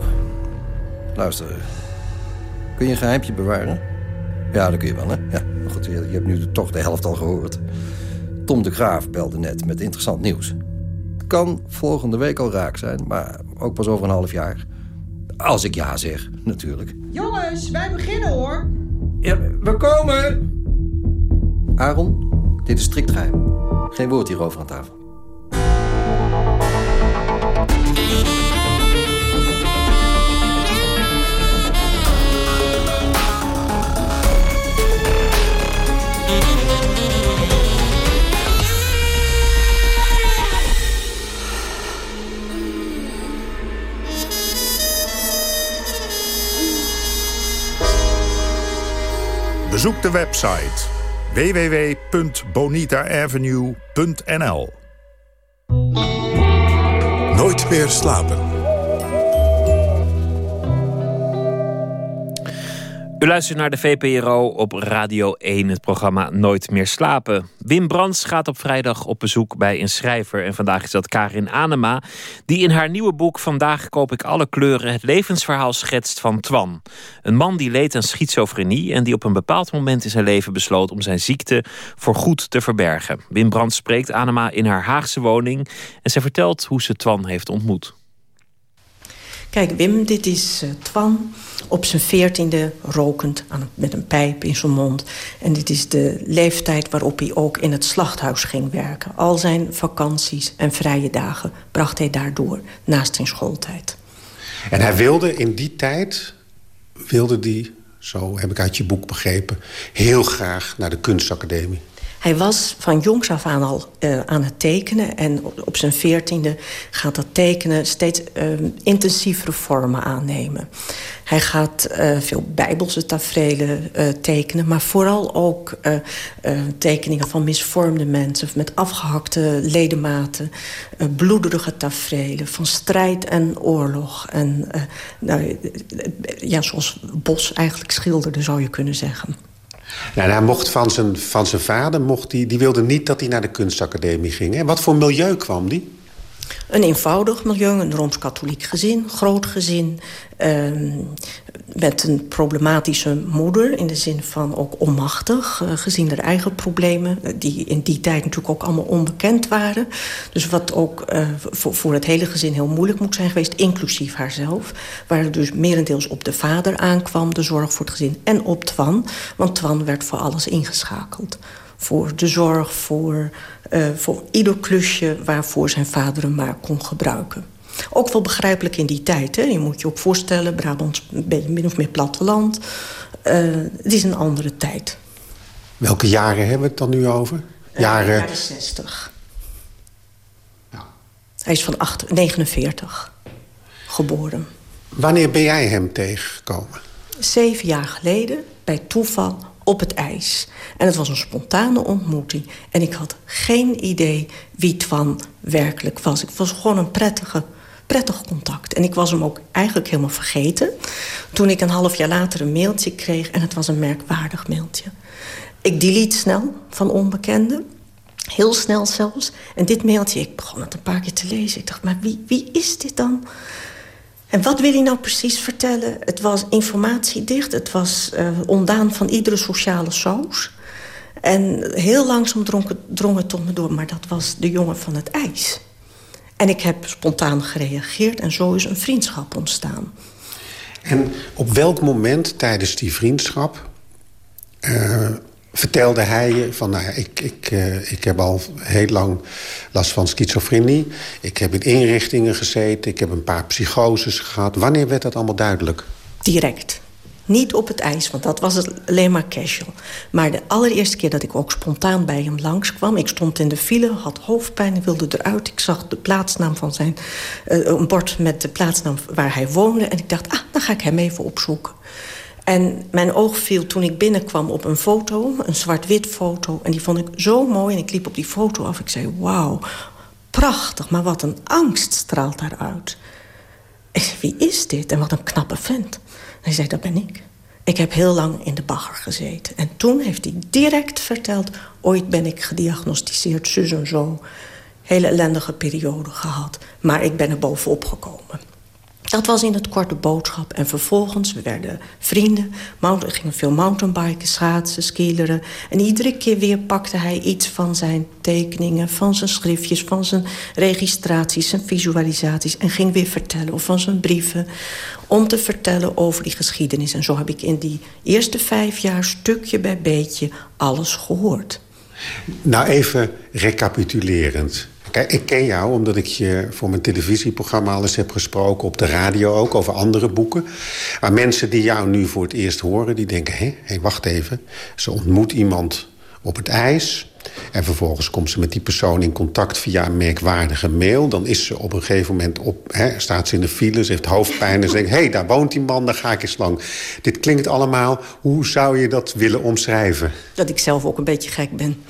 luister. Kun je een geheimpje bewaren? Ja, dat kun je wel, hè? Ja, maar goed, je, je hebt nu toch de helft al gehoord. Tom de Graaf belde net met interessant nieuws. Het kan volgende week al raak zijn, maar ook pas over een half jaar. Als ik ja zeg, natuurlijk. Jongens, wij beginnen hoor. Ja, we komen! Aaron, dit is strikt geheim. Geen woord hierover aan tafel. Bezoek de website www.bonitaavenue.nl Nooit meer slapen. U luistert naar de VPRO op Radio 1, het programma Nooit meer slapen. Wim Brands gaat op vrijdag op bezoek bij een schrijver. En vandaag is dat Karin Anema, die in haar nieuwe boek Vandaag koop ik alle kleuren het levensverhaal schetst van Twan. Een man die leed aan schizofrenie en die op een bepaald moment in zijn leven besloot om zijn ziekte voor goed te verbergen. Wim Brands spreekt Anema in haar Haagse woning en zij vertelt hoe ze Twan heeft ontmoet. Kijk, Wim, dit is uh, Twan op zijn veertiende rokend aan, met een pijp in zijn mond. En dit is de leeftijd waarop hij ook in het slachthuis ging werken. Al zijn vakanties en vrije dagen bracht hij daardoor naast zijn schooltijd. En hij wilde in die tijd, wilde die, zo heb ik uit je boek begrepen... heel graag naar de kunstacademie. Hij was van jongs af aan al uh, aan het tekenen. En op, zijn veertiende gaat dat tekenen steeds uh, intensievere vormen aannemen. Hij gaat uh, veel bijbelse tafereelen tekenen. Maar vooral ook tekeningen van misvormde mensen. Met afgehakte ledematen. bloederige tafereelen van strijd en oorlog. En nou, ja, zoals Bos eigenlijk schilderde, zou je kunnen zeggen. Nou, hij mocht van zijn, van zijn vader, mocht die, die wilde niet dat hij naar de kunstacademie ging. En wat voor milieu kwam die? Een eenvoudig milieu, een Rooms-Katholiek gezin, groot gezin... Uh, met een problematische moeder, in de zin van ook onmachtig... Uh, gezien haar eigen problemen, die in die tijd natuurlijk ook allemaal onbekend waren. Dus wat ook voor, voor het hele gezin heel moeilijk moet zijn geweest... inclusief haarzelf, waar het dus merendeels op de vader aankwam... de zorg voor het gezin, en op Twan, want Twan werd voor alles ingeschakeld voor de zorg, voor, uh, voor ieder klusje waarvoor zijn vader hem maar kon gebruiken. Ook wel begrijpelijk in die tijd. Hè? Je moet je ook voorstellen, Brabant beetje min of meer platteland. Uh, het is een andere tijd. Welke jaren hebben we het dan nu over? Jaren, uh, jaren 60. Ja. Hij is van 49 geboren. Wanneer ben jij hem tegengekomen? Zeven jaar geleden, bij toeval, op het ijs. En het was een spontane ontmoeting. En ik had geen idee wie Twan werkelijk was. Het was gewoon een prettige, prettig contact. En ik was hem ook eigenlijk helemaal vergeten. Toen ik een half jaar later een mailtje kreeg... en het was een merkwaardig mailtje. Ik delete snel van onbekenden. Heel snel zelfs. En dit mailtje, ik begon het een paar keer te lezen. Ik dacht, maar wie, wie is dit dan? En wat wil hij nou precies vertellen? Het was informatiedicht. Het was uh, ondaan van iedere sociale saus. En heel langzaam drong het, tot me door. Maar dat was de jongen van het ijs. En ik heb spontaan gereageerd. En zo is een vriendschap ontstaan. En op welk moment tijdens die vriendschap... Uh, vertelde hij van... Nou ja, ik, ik, uh, ik heb al heel lang last van schizofrenie. Ik heb in inrichtingen gezeten. Ik heb een paar psychoses gehad. Wanneer werd dat allemaal duidelijk? Direct. Niet op het ijs, want dat was alleen maar casual. Maar de allereerste keer dat ik ook spontaan bij hem langskwam... ik stond in de file, had hoofdpijn, wilde eruit. Ik zag de plaatsnaam van zijn... Uh, een bord met de plaatsnaam waar hij woonde. En ik dacht, ah, dan ga ik hem even opzoeken. En mijn oog viel toen ik binnenkwam op een foto, een zwart-wit foto. En die vond ik zo mooi en ik liep op die foto af. Ik zei, wauw, prachtig, maar wat een angst straalt daaruit. Ik zei, wie is dit? En wat een knappe vent. hij zei, dat ben ik. Ik heb heel lang in de bagger gezeten. En toen heeft hij direct verteld... ooit ben ik gediagnosticeerd, zus en zo. Hele ellendige periode gehad. Maar ik ben er bovenop gekomen. Dat was in het korte boodschap. En vervolgens, we werden vrienden. We gingen veel mountainbiken, schaatsen, skileren. En iedere keer weer pakte hij iets van zijn tekeningen... van zijn schriftjes, van zijn registraties, zijn visualisaties... en ging weer vertellen, of van zijn brieven... om te vertellen over die geschiedenis. En zo heb ik in die eerste vijf jaar stukje bij beetje alles gehoord. Nou, even recapitulerend. Kijk, ik ken jou omdat ik je voor mijn televisieprogramma alles heb gesproken... op de radio ook, over andere boeken. Maar mensen die jou nu voor het eerst horen, die denken... hé, wacht even, ze ontmoet iemand op het ijs... En vervolgens komt ze met die persoon in contact via een merkwaardige mail. Dan is ze op een gegeven moment op, hè, staat ze in de file, ze heeft hoofdpijn... en ze denkt, hé, hey, daar woont die man, daar ga ik eens lang. Dit klinkt allemaal, hoe zou je dat willen omschrijven? Dat ik zelf ook een beetje gek ben.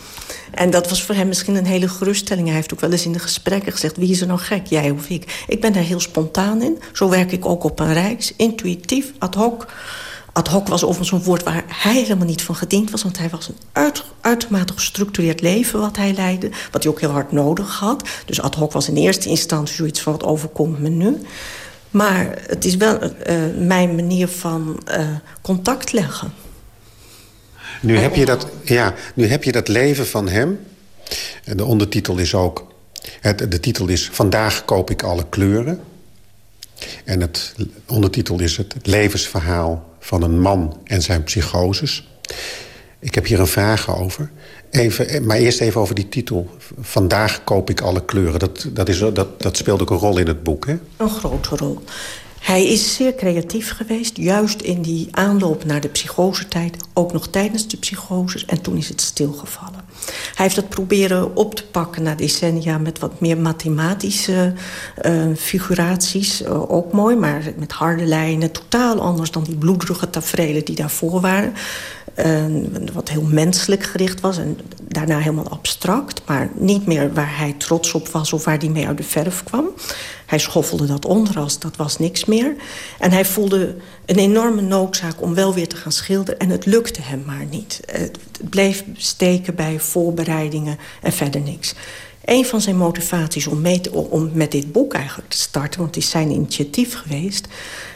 En dat was voor hem misschien een hele geruststelling. Hij heeft ook wel eens in de gesprekken gezegd... wie is er nou gek, jij of ik? Ik ben daar heel spontaan in. Zo werk ik ook op een reis. Intuïtief, ad hoc. Ad hoc was overigens een woord waar hij helemaal niet van gediend was... want hij was een uit, uitermate gestructureerd leven wat hij leidde... wat hij ook heel hard nodig had. Dus ad hoc was in eerste instantie zoiets van... wat overkomt me nu? Maar het is wel uh, mijn manier van uh, contact leggen. Nu heb, je dat, ja, nu heb je dat leven van hem. De ondertitel is ook... Het, de titel is Vandaag koop ik alle kleuren. En het ondertitel is het levensverhaal van een man en zijn psychoses. Ik heb hier een vraag over. Even, maar eerst even over die titel. Vandaag koop ik alle kleuren. Dat, dat, is, dat, dat speelt ook een rol in het boek, hè? Een grote rol. Hij is zeer creatief geweest, juist in die aanloop naar de psychosetijd. Ook nog tijdens de psychoses en toen is het stilgevallen. Hij heeft dat proberen op te pakken na decennia... met wat meer mathematische uh, figuraties. Uh, ook mooi, maar met harde lijnen. Totaal anders dan die bloederige tafereelen die daarvoor waren. Uh, wat heel menselijk gericht was en daarna helemaal abstract. Maar niet meer waar hij trots op was of waar hij mee uit de verf kwam. Hij schoffelde dat onder als dat was niks meer. En hij voelde een enorme noodzaak om wel weer te gaan schilderen. En het lukte hem maar niet. Het bleef steken bij voorbereidingen en verder niks. Een van zijn motivaties om, mee te, om met dit boek eigenlijk te starten... want het is zijn initiatief geweest...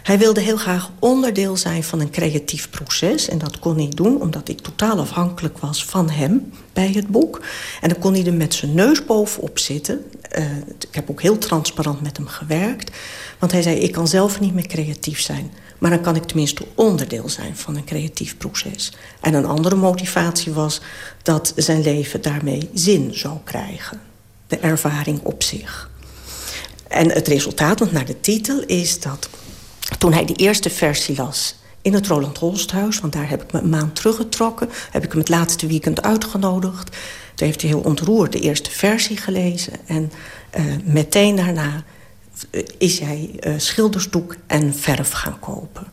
hij wilde heel graag onderdeel zijn van een creatief proces. En dat kon hij doen omdat ik totaal afhankelijk was van hem bij het boek. En dan kon hij er met zijn neus bovenop zitten. Uh, ik heb ook heel transparant met hem gewerkt. Want hij zei, ik kan zelf niet meer creatief zijn... Maar dan kan ik tenminste onderdeel zijn van een creatief proces. En een andere motivatie was dat zijn leven daarmee zin zou krijgen de ervaring op zich. En het resultaat, want naar de titel, is dat toen hij de eerste versie las in het Roland Holsthuis... want daar heb ik me een maand teruggetrokken... heb ik hem het laatste weekend uitgenodigd... Toen heeft hij heel ontroerd de eerste versie gelezen. En uh, meteen daarna is hij uh, schildersdoek en verf gaan kopen.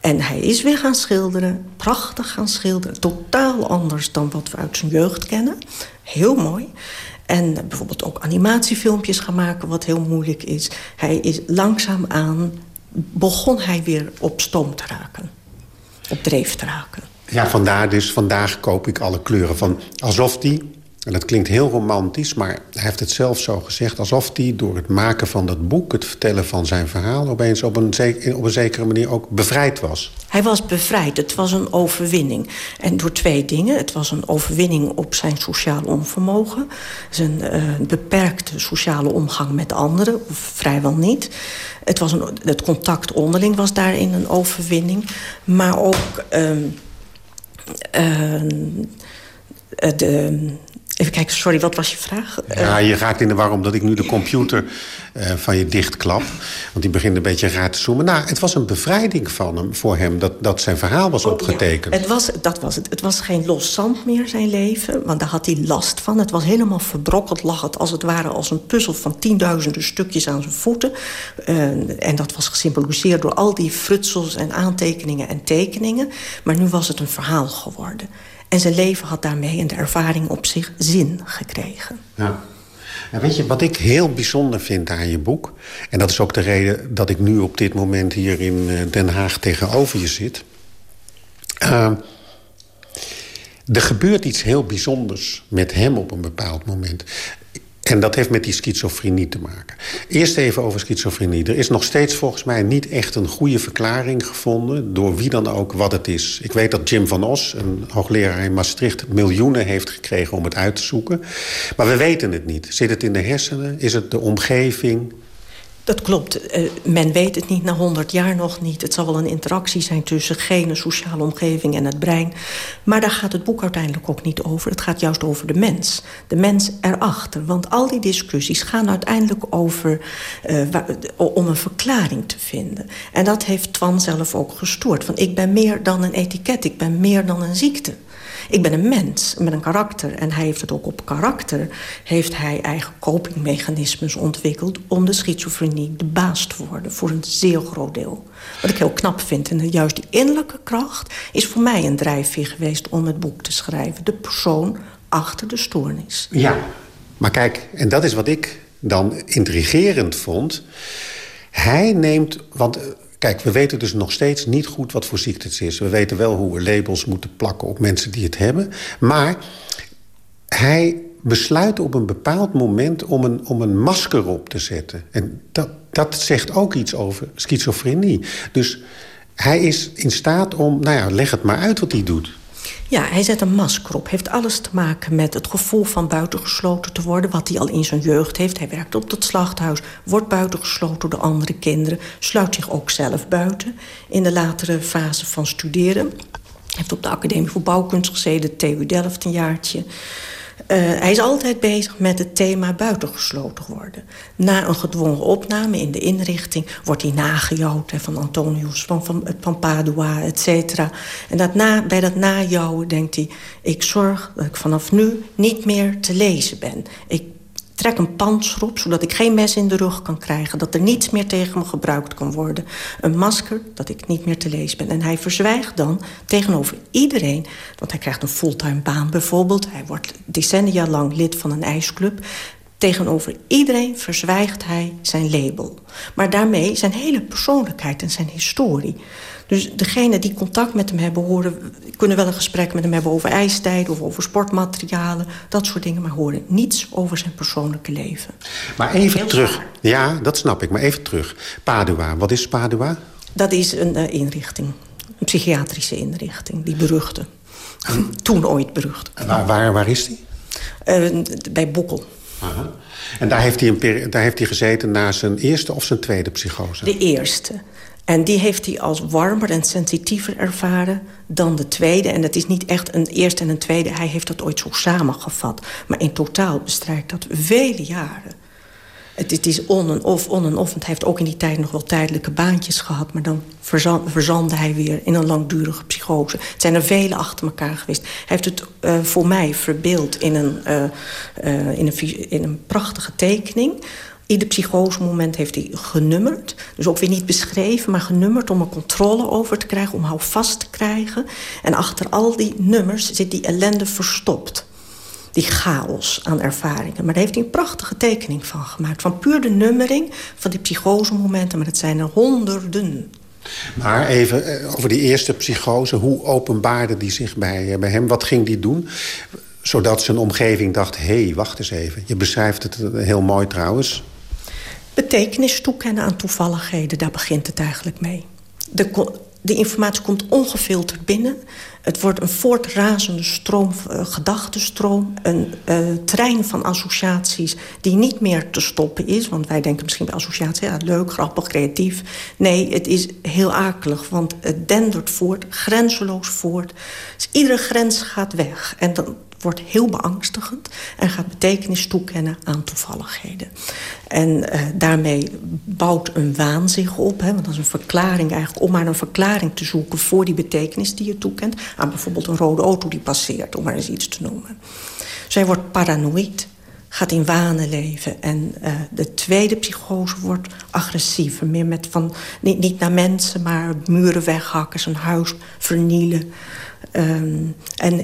En hij is weer gaan schilderen, prachtig gaan schilderen. Totaal anders dan wat we uit zijn jeugd kennen. Heel mooi. En bijvoorbeeld ook animatiefilmpjes gaan maken, wat heel moeilijk is. Hij is langzaamaan, begon hij weer op stoom te raken. Op dreef te raken. Ja, vandaar dus, vandaag koop ik alle kleuren. Van, alsof die en dat klinkt heel romantisch, maar hij heeft het zelf zo gezegd... alsof hij door het maken van dat boek, het vertellen van zijn verhaal... opeens op een, op een zekere manier ook bevrijd was. Hij was bevrijd, het was een overwinning. En door twee dingen. Het was een overwinning op zijn sociaal onvermogen. Zijn uh, beperkte sociale omgang met anderen, of vrijwel niet. Het, was een, het contact onderling was daarin een overwinning. Maar ook... Uh, uh, de, Even kijken, sorry, wat was je vraag? Ja, je raakt in de war omdat ik nu de computer uh, van je dichtklap. Want die begint een beetje raar te zoomen. Nou, het was een bevrijding van hem, voor hem dat, dat zijn verhaal was oh, opgetekend. Ja, het was, dat was het. Het was geen los zand meer, zijn leven. Want daar had hij last van. Het was helemaal verbrokkeld, lag het als het ware als een puzzel... van tienduizenden stukjes aan zijn voeten. Uh, en dat was gesymboliseerd door al die frutsels en aantekeningen en tekeningen. Maar nu was het een verhaal geworden. En zijn leven had daarmee en de ervaring op zich zin gekregen. Ja. En weet je, wat ik heel bijzonder vind aan je boek... en dat is ook de reden dat ik nu op dit moment hier in eh, Den Haag tegenover je zit... Uh, er gebeurt iets heel bijzonders met hem op een bepaald moment. En dat heeft met die schizofrenie te maken. Eerst even over schizofrenie. Er is nog steeds volgens mij niet echt een goede verklaring gevonden... door wie dan ook wat het is. Ik weet dat Jim van Os, een hoogleraar in Maastricht... miljoenen heeft gekregen om het uit te zoeken. Maar we weten het niet. Zit het in de hersenen? Is het de omgeving? Dat klopt. Uh, men weet het niet na 100 jaar nog niet. Het zal wel een interactie zijn tussen genen, sociale omgeving en het brein. Maar daar gaat het boek uiteindelijk ook niet over. Het gaat juist over de mens. De mens erachter. Want al die discussies gaan uiteindelijk over... Uh, om een verklaring te vinden. En dat heeft Twan zelf ook gestoord. Van ik ben meer dan een etiket. Ik ben meer dan een ziekte. Ik ben een mens met een karakter. En hij heeft het ook op karakter. Heeft hij eigen copingmechanismes ontwikkeld... om de schizofrenie de baas te worden. Voor een zeer groot deel. Wat ik heel knap vind. En juist die innerlijke kracht is voor mij een drijfveer geweest... om het boek te schrijven. De persoon achter de stoornis. Ja, maar kijk, en dat is wat ik dan intrigerend vond... Hij neemt, want Kijk, we weten dus nog steeds niet goed wat voor ziekte het is. We weten wel hoe we labels moeten plakken op mensen die het hebben. Maar hij besluit op een bepaald moment om een, om een masker op te zetten. En dat, dat zegt ook iets over schizofrenie. Dus hij is in staat om... Nou ja, leg het maar uit wat hij doet. Ja, hij zet een masker op. Heeft alles te maken met het gevoel van buitengesloten te worden... wat hij al in zijn jeugd heeft. Hij werkt op het slachthuis, wordt buitengesloten door andere kinderen... sluit zich ook zelf buiten in de latere fase van studeren. heeft op de Academie voor Bouwkunst gezeten, TU Delft een jaartje... Uh, hij is altijd bezig met het thema buitengesloten worden. Na een gedwongen opname in de inrichting wordt hij nagejouwd... van Antonius, van, van, van Padua, et cetera. En dat na, bij dat najouwen denkt hij... ik zorg dat ik vanaf nu niet meer te lezen ben. Ik trek een panzer op, zodat ik geen mes in de rug kan krijgen. Dat er niets meer tegen me gebruikt kan worden. Een masker, dat ik niet meer te lezen ben. En hij verzwijgt dan tegenover iedereen. Want hij krijgt een fulltime baan bijvoorbeeld. Hij wordt decennia lang lid van een ijsclub. Tegenover iedereen verzwijgt hij zijn label. Maar daarmee zijn hele persoonlijkheid en zijn historie. Dus degene die contact met hem hebben horen... kunnen wel een gesprek met hem hebben over ijstijd... of over sportmaterialen, dat soort dingen... maar horen niets over zijn persoonlijke leven. Maar even terug. Ja, dat snap ik. Maar even terug. Padua. Wat is Padua? Dat is een uh, inrichting. Een psychiatrische inrichting. Die beruchte. Toen ooit berucht. Waar, waar, waar is die? Uh, bij Bokkel. Aha. En daar heeft, hij een daar heeft hij gezeten na zijn eerste of zijn tweede psychose? De eerste. En die heeft hij als warmer en sensitiever ervaren dan de tweede. En dat is niet echt een eerste en een tweede. Hij heeft dat ooit zo samengevat. Maar in totaal bestrijkt dat vele jaren. Het, is on en off, on en off. Want hij heeft ook in die tijd nog wel tijdelijke baantjes gehad... maar dan verzandde hij weer in een langdurige psychose. Het zijn er vele achter elkaar geweest. Hij heeft het uh, voor mij verbeeld in een, uh, uh, in, een, in een prachtige tekening... Ieder psychosemoment heeft hij genummerd. Dus ook weer niet beschreven, maar genummerd om er controle over te krijgen... om houvast te krijgen. En achter al die nummers zit die ellende verstopt die chaos aan ervaringen. Maar daar heeft hij een prachtige tekening van gemaakt. Van puur de nummering van die psychosemomenten. Maar het zijn er honderden. Maar even eh, over die eerste psychose. Hoe openbaarde die zich bij, eh, bij hem? Wat ging die doen? Zodat zijn omgeving dacht, hé, hey, wacht eens even. Je beschrijft het heel mooi trouwens. Betekenis toekennen aan toevalligheden, daar begint het eigenlijk mee. De, de informatie komt ongefilterd binnen. Het wordt een voortrazende stroom, uh, gedachtenstroom. Een uh, trein van associaties die niet meer te stoppen is. Want wij denken misschien bij associatie, ja, leuk, grappig, creatief. Nee, het is heel akelig, want het dendert voort, grenzeloos voort. Dus iedere grens gaat weg. En dan wordt heel beangstigend en gaat betekenis toekennen aan toevalligheden. En uh, daarmee bouwt een waan zich op. Hè, want dat is een verklaring eigenlijk om maar een verklaring te zoeken... voor die betekenis die je toekent. Aan bijvoorbeeld een rode auto die passeert, om maar eens iets te noemen. Zij wordt paranoïd, gaat in wanen leven. En uh, de tweede psychose wordt agressiever. Meer met van, niet, niet naar mensen, maar muren weghakken, zijn huis vernielen... Um, en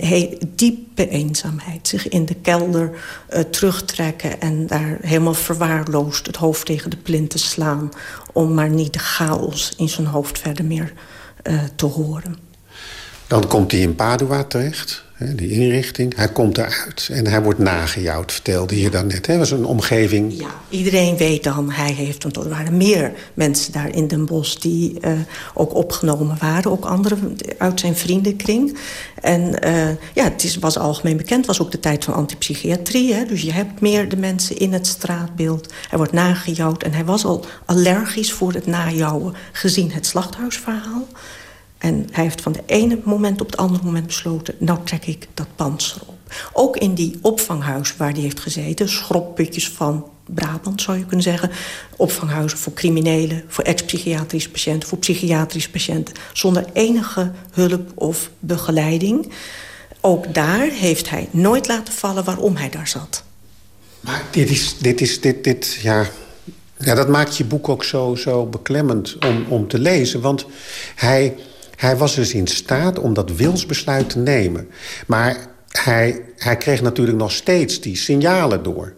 diepe eenzaamheid. Zich in de kelder uh, terugtrekken en daar helemaal verwaarloosd het hoofd tegen de plinten slaan. Om maar niet de chaos in zijn hoofd verder meer uh, te horen. Dan komt hij in Padua terecht die inrichting. Hij komt eruit en hij wordt nagejouwd, vertelde je dan net. Dat was een omgeving... Ja, iedereen weet dan, hij heeft... Want er waren meer mensen daar in Den Bosch die uh, ook opgenomen waren. Ook anderen uit zijn vriendenkring. En uh, ja, het is, was algemeen bekend. Was ook de tijd van antipsychiatrie. Hè? Dus je hebt meer de mensen in het straatbeeld. Hij wordt nagejouwd en hij was al allergisch voor het najouwen... gezien het slachthuisverhaal. En hij heeft van de ene moment op het andere moment besloten... nou trek ik dat panzer op. Ook in die opvanghuis waar hij heeft gezeten... schropputjes van Brabant zou je kunnen zeggen... opvanghuizen voor criminelen, voor ex-psychiatrische patiënten... voor psychiatrische patiënten, zonder enige hulp of begeleiding. Ook daar heeft hij nooit laten vallen waarom hij daar zat. Maar dit is, dit is, dit, dit, ja... Ja, dat maakt je boek ook zo, zo beklemmend om, om te lezen. Want hij hij was dus in staat om dat wilsbesluit te nemen. Maar hij, hij kreeg natuurlijk nog steeds die signalen door.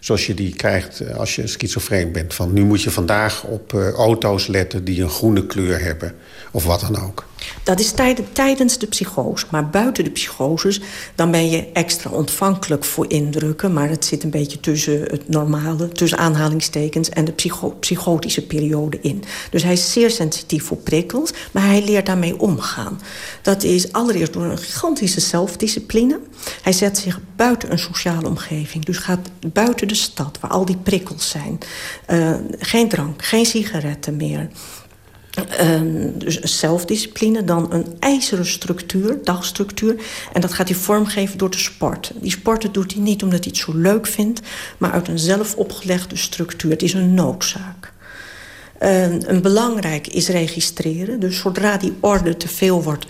Zoals je die krijgt eh, als je schizofreen bent. Van nu moet je vandaag op uh, auto's letten die een groene kleur hebben. Of wat dan ook. Dat is tijdens de psychose. Maar buiten de psychoses dan ben je extra ontvankelijk voor indrukken. Maar het zit een beetje tussen het normale, tussen aanhalingstekens... en de psycho psychotische periode in. Dus hij is zeer sensitief voor prikkels, maar hij leert daarmee omgaan. Dat is allereerst door een gigantische zelfdiscipline. Hij zet zich buiten een sociale omgeving. Dus gaat buiten de stad, waar al die prikkels zijn. Uh, geen drank, geen sigaretten meer... Um, dus zelfdiscipline, dan een ijzeren structuur, dagstructuur. En dat gaat hij vormgeven door te sporten. Die sporten doet hij niet omdat hij het zo leuk vindt... maar uit een zelf opgelegde structuur. Het is een noodzaak. Uh, een belangrijk is registreren. Dus zodra die orde te veel wordt...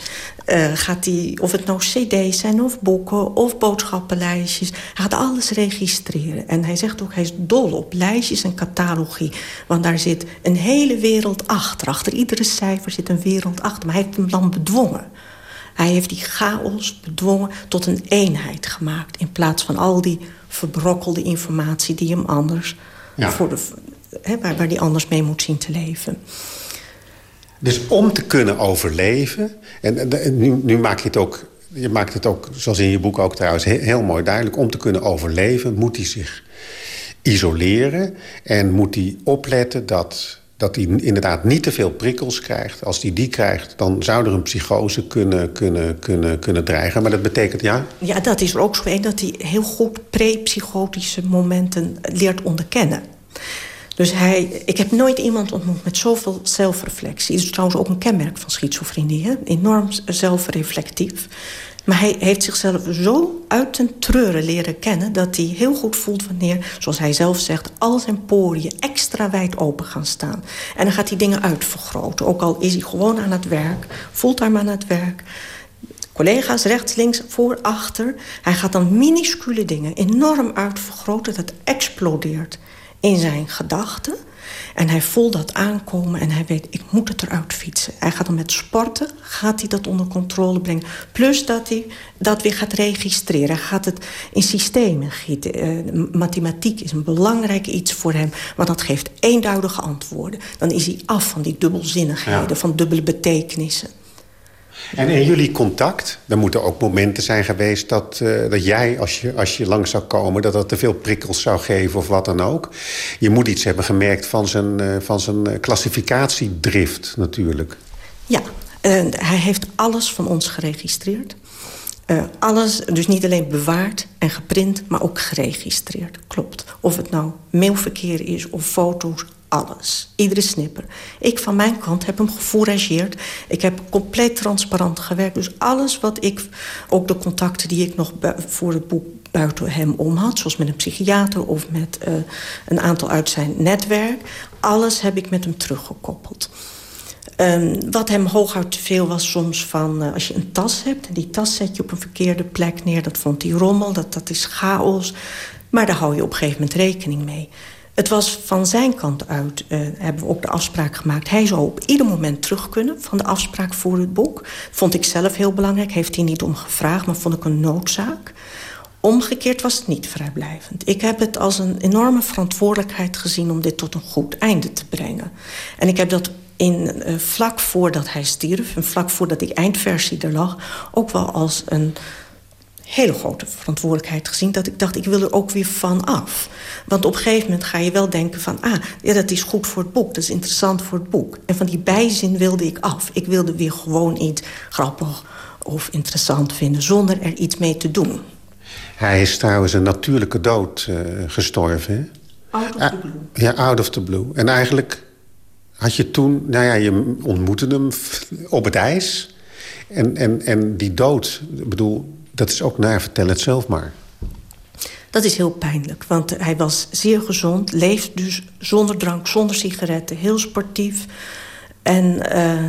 Uh, gaat hij, of het nou cd's zijn of boeken of boodschappenlijstjes... hij gaat alles registreren. En hij zegt ook, hij is dol op lijstjes en catalogie. Want daar zit een hele wereld achter. Achter iedere cijfer zit een wereld achter. Maar hij heeft hem dan bedwongen. Hij heeft die chaos bedwongen tot een eenheid gemaakt... in plaats van al die verbrokkelde informatie die hem anders... Ja. Voor de, waar, waar die anders mee moet zien te leven. Dus om te kunnen overleven... en, en nu, nu, maak je het ook... Je maakt het ook, zoals in je boek ook trouwens, heel, heel mooi duidelijk. Om te kunnen overleven moet hij zich isoleren... en moet hij opletten dat, dat hij inderdaad niet te veel prikkels krijgt. Als hij die krijgt, dan zou er een psychose kunnen, kunnen, kunnen, kunnen dreigen. Maar dat betekent, ja... Ja, dat is er ook zo een dat hij heel goed pre-psychotische momenten leert onderkennen. Dus hij, ik heb nooit iemand ontmoet met zoveel zelfreflectie. Is trouwens ook een kenmerk van schizofrenie. Enorm zelfreflectief. Maar hij heeft zichzelf zo uit ten treuren leren kennen... dat hij heel goed voelt wanneer, zoals hij zelf zegt... al zijn poriën extra wijd open gaan staan. En dan gaat hij dingen uitvergroten. Ook al is hij gewoon aan het werk, fulltime aan het werk... Collega's rechts, links, voor, achter. Hij gaat dan minuscule dingen enorm uitvergroten. Dat explodeert in zijn gedachten. En hij voelt dat aankomen en hij weet, ik moet het eruit fietsen. Hij gaat dan met sporten, gaat hij dat onder controle brengen. Plus dat hij dat weer gaat registreren. Hij gaat het in systemen gieten. Uh, mathematiek is een belangrijk iets voor hem. Want dat geeft eenduidige antwoorden. Dan is hij af van die dubbelzinnigheden, van dubbele betekenissen. En in jullie contact, er moeten ook momenten zijn geweest... dat, uh, dat jij, als je, als je lang zou komen, dat dat te veel prikkels zou geven of wat dan ook. Je moet iets hebben gemerkt van zijn, uh, van zijn klassificatiedrift natuurlijk. Ja, hij heeft alles van ons geregistreerd. alles, dus niet alleen bewaard en geprint, maar ook geregistreerd. Klopt. Of het nou mailverkeer is of foto's, alles. Iedere snipper. Ik van mijn kant heb hem gefourageerd. Ik heb compleet transparant gewerkt. Dus alles wat ik... Ook de contacten die ik nog voor het boek buiten hem om had... zoals met een psychiater of met uh, een aantal uit zijn netwerk... alles heb ik met hem teruggekoppeld. Um, wat hem hooguit te veel was soms van... Uh, als je een tas hebt en die tas zet je op een verkeerde plek neer... dat vond hij rommel, dat, dat is chaos. Maar daar hou je op een gegeven moment rekening mee. Het was van zijn kant uit, uh, hebben we ook de afspraak gemaakt... hij zou op ieder moment terug kunnen van de afspraak voor het boek. Vond ik zelf heel belangrijk, heeft hij niet om gevraagd... maar vond ik een noodzaak. Omgekeerd was het niet vrijblijvend. Ik heb het als een enorme verantwoordelijkheid gezien... om dit tot een goed einde te brengen. En ik heb dat in, uh, vlak voordat hij stierf... en vlak voordat die eindversie er lag... ook wel als een hele grote verantwoordelijkheid gezien... dat ik dacht, ik wil er ook weer van af. Want op een gegeven moment ga je wel denken van... ah, ja, dat is goed voor het boek, dat is interessant voor het boek. En van die bijzin wilde ik af. Ik wilde weer gewoon iets grappig of interessant vinden... zonder er iets mee te doen. Hij is trouwens een natuurlijke dood uh, gestorven, hè? Out of the blue. Ja, out of the blue. En eigenlijk had je toen... Nou ja, je ontmoette hem op het ijs... En, en, en die dood, ik bedoel, dat is ook naar, vertel het zelf maar. Dat is heel pijnlijk, want hij was zeer gezond. Leeft dus zonder drank, zonder sigaretten, heel sportief. En uh,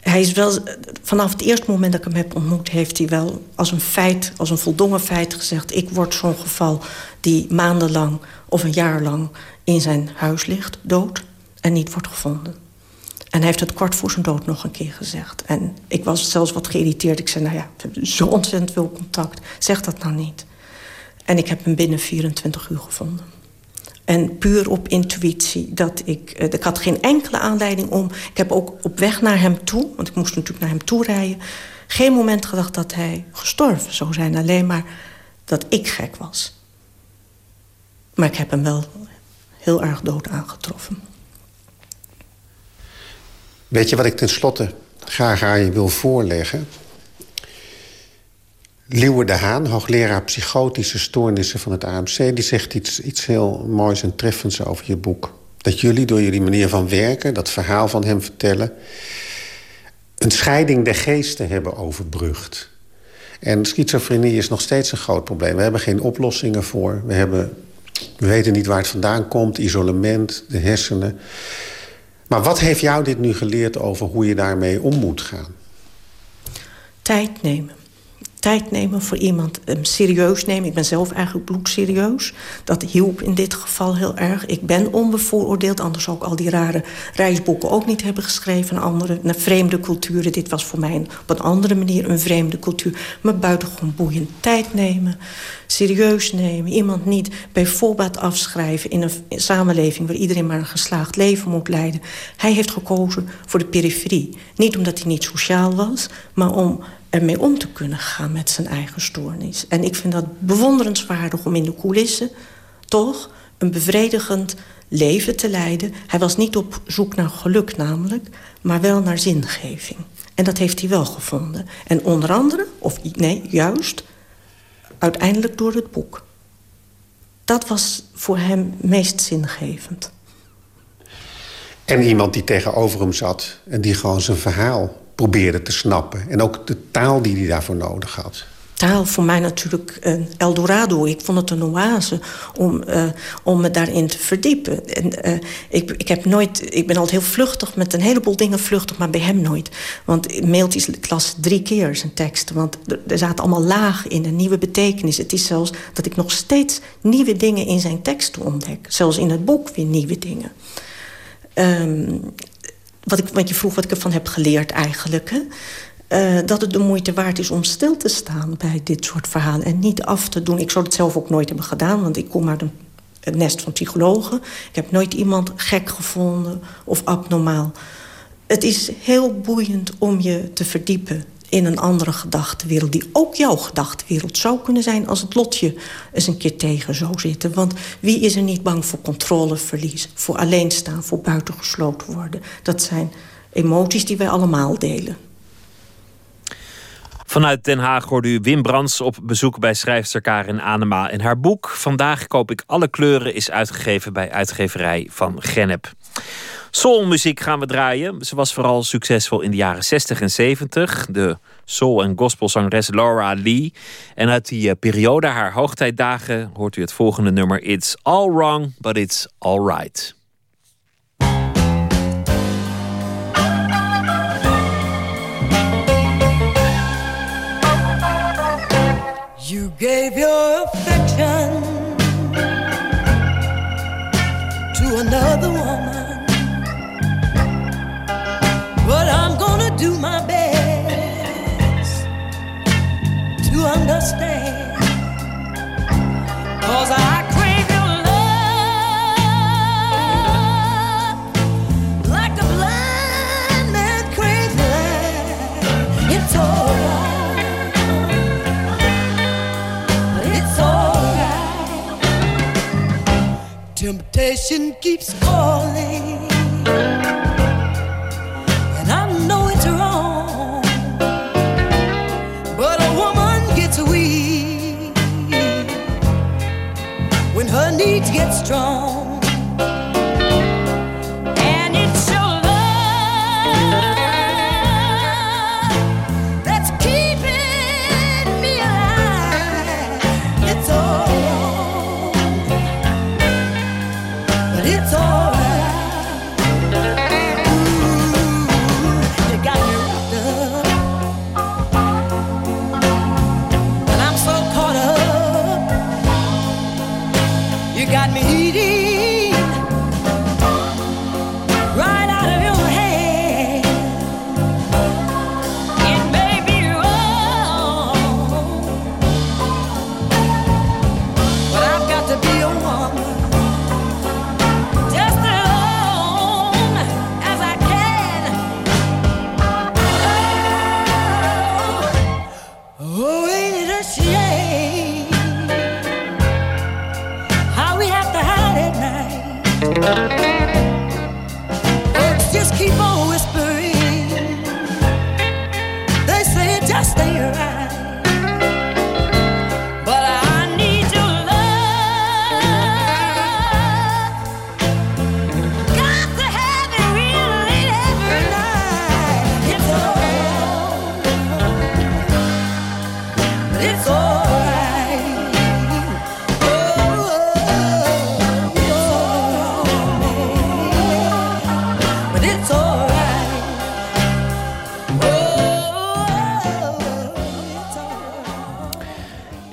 hij is wel, vanaf het eerste moment dat ik hem heb ontmoet... heeft hij wel als een feit, als een voldongen feit gezegd... ik word zo'n geval die maandenlang of een jaar lang in zijn huis ligt, dood... en niet wordt gevonden. En hij heeft het kort voor zijn dood nog een keer gezegd. En ik was zelfs wat geïrriteerd. Ik zei, nou ja, zo ontzettend veel contact. Zeg dat nou niet. En ik heb hem binnen 24 uur gevonden. En puur op intuïtie. Dat ik, eh, ik had geen enkele aanleiding om... Ik heb ook op weg naar hem toe, want ik moest natuurlijk naar hem toe rijden... geen moment gedacht dat hij gestorven zou zijn. Alleen maar dat ik gek was. Maar ik heb hem wel heel erg dood aangetroffen. Weet je wat ik tenslotte graag aan je wil voorleggen? Liewe de Haan, hoogleraar psychotische stoornissen van het AMC... die zegt iets, iets heel moois en treffends over je boek. Dat jullie door jullie manier van werken, dat verhaal van hem vertellen... een scheiding der geesten hebben overbrugd. En schizofrenie is nog steeds een groot probleem. We hebben geen oplossingen voor. We, hebben, we weten niet waar het vandaan komt, isolement, de hersenen... Maar wat heeft jou dit nu geleerd over hoe je daarmee om moet gaan? Tijd nemen. Tijd nemen voor iemand, um, serieus nemen. Ik ben zelf eigenlijk bloedserieus. Dat hielp in dit geval heel erg. Ik ben onbevooroordeeld, anders zou ik al die rare reisboeken ook niet hebben geschreven. Andere, naar vreemde culturen. Dit was voor mij op een andere manier een vreemde cultuur. Maar buitengewoon boeiend. Tijd nemen, serieus nemen. Iemand niet bij voorbaat afschrijven in een samenleving... waar iedereen maar een geslaagd leven moet leiden. Hij heeft gekozen voor de periferie. Niet omdat hij niet sociaal was, maar om ermee om te kunnen gaan met zijn eigen stoornis. En ik vind dat bewonderenswaardig om in de coulissen... toch een bevredigend leven te leiden. Hij was niet op zoek naar geluk namelijk, maar wel naar zingeving. En dat heeft hij wel gevonden. En onder andere, of nee, juist, uiteindelijk door het boek. Dat was voor hem meest zingevend. En iemand die tegenover hem zat en die gewoon zijn verhaal probeerde te snappen. En ook de taal die hij daarvoor nodig had. taal voor mij natuurlijk een Eldorado. Ik vond het een oase om, uh, om me daarin te verdiepen. En, uh, ik, ik, heb nooit, ik ben altijd heel vluchtig, met een heleboel dingen vluchtig... maar bij hem nooit. Want mailtjes, las drie keer zijn tekst. Want er zaten allemaal lagen in, een nieuwe betekenis. Het is zelfs dat ik nog steeds nieuwe dingen in zijn tekst ontdek. Zelfs in het boek weer nieuwe dingen. Um, wat, ik, wat je vroeg wat ik ervan heb geleerd eigenlijk... Hè? Uh, dat het de moeite waard is om stil te staan bij dit soort verhalen. En niet af te doen. Ik zou het zelf ook nooit hebben gedaan, want ik kom uit een nest van psychologen. Ik heb nooit iemand gek gevonden of abnormaal. Het is heel boeiend om je te verdiepen in een andere gedachtenwereld... die ook jouw gedachtenwereld zou kunnen zijn... als het lotje eens een keer tegen zou zitten. Want wie is er niet bang voor controleverlies... voor alleenstaan, voor buitengesloten worden? Dat zijn emoties die wij allemaal delen. Vanuit Den Haag hoorde u Wim Brands op bezoek bij schrijfster Karin Anema. En haar boek Vandaag koop ik alle kleuren is uitgegeven bij uitgeverij van Gennep. Soulmuziek gaan we draaien. Ze was vooral succesvol in de jaren 60 en 70. De soul- en gospelzangeres Laura Lee. En uit die eh, periode, haar hoogtijdagen, hoort u het volgende nummer. It's all wrong, but it's all right. You gave your affection to another woman, do my best to understand. Cause I crave your love like a blind man craves light. It's all wrong. It's alright. Temptation keeps calling, to get strong.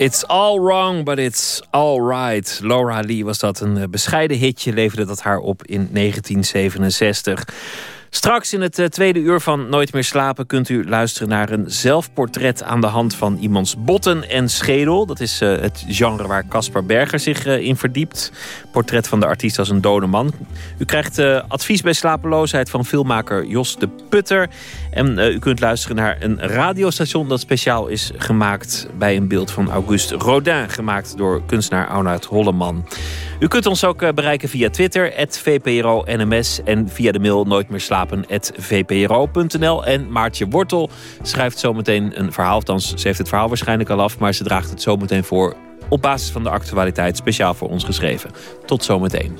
It's all wrong, but it's all right. Laura Lee was dat. Een eh, bescheiden hitje leverde dat haar op in 1967. Straks in het eh, tweede uur van Nooit meer slapen kunt u luisteren naar een zelfportret aan de hand van iemands botten en schedel. Dat is eh, het genre waar Caspar Berger zich eh, in verdiept. Portret van de artiest als een dode man. U krijgt advies bij slapeloosheid van filmmaker Jos de Putter. En u kunt luisteren naar een radiostation dat speciaal is gemaakt bij een beeld van Auguste Rodin. Gemaakt door kunstenaar Arnoud Holleman. U kunt ons ook bereiken via Twitter, @vpro_nms en via de mail nooit meer slapen @vpro.nl. En Maartje Wortel schrijft zometeen een verhaal. Althans, ze heeft het verhaal waarschijnlijk al af, maar ze draagt het zometeen voor op basis van de actualiteit speciaal voor ons geschreven. Tot zometeen.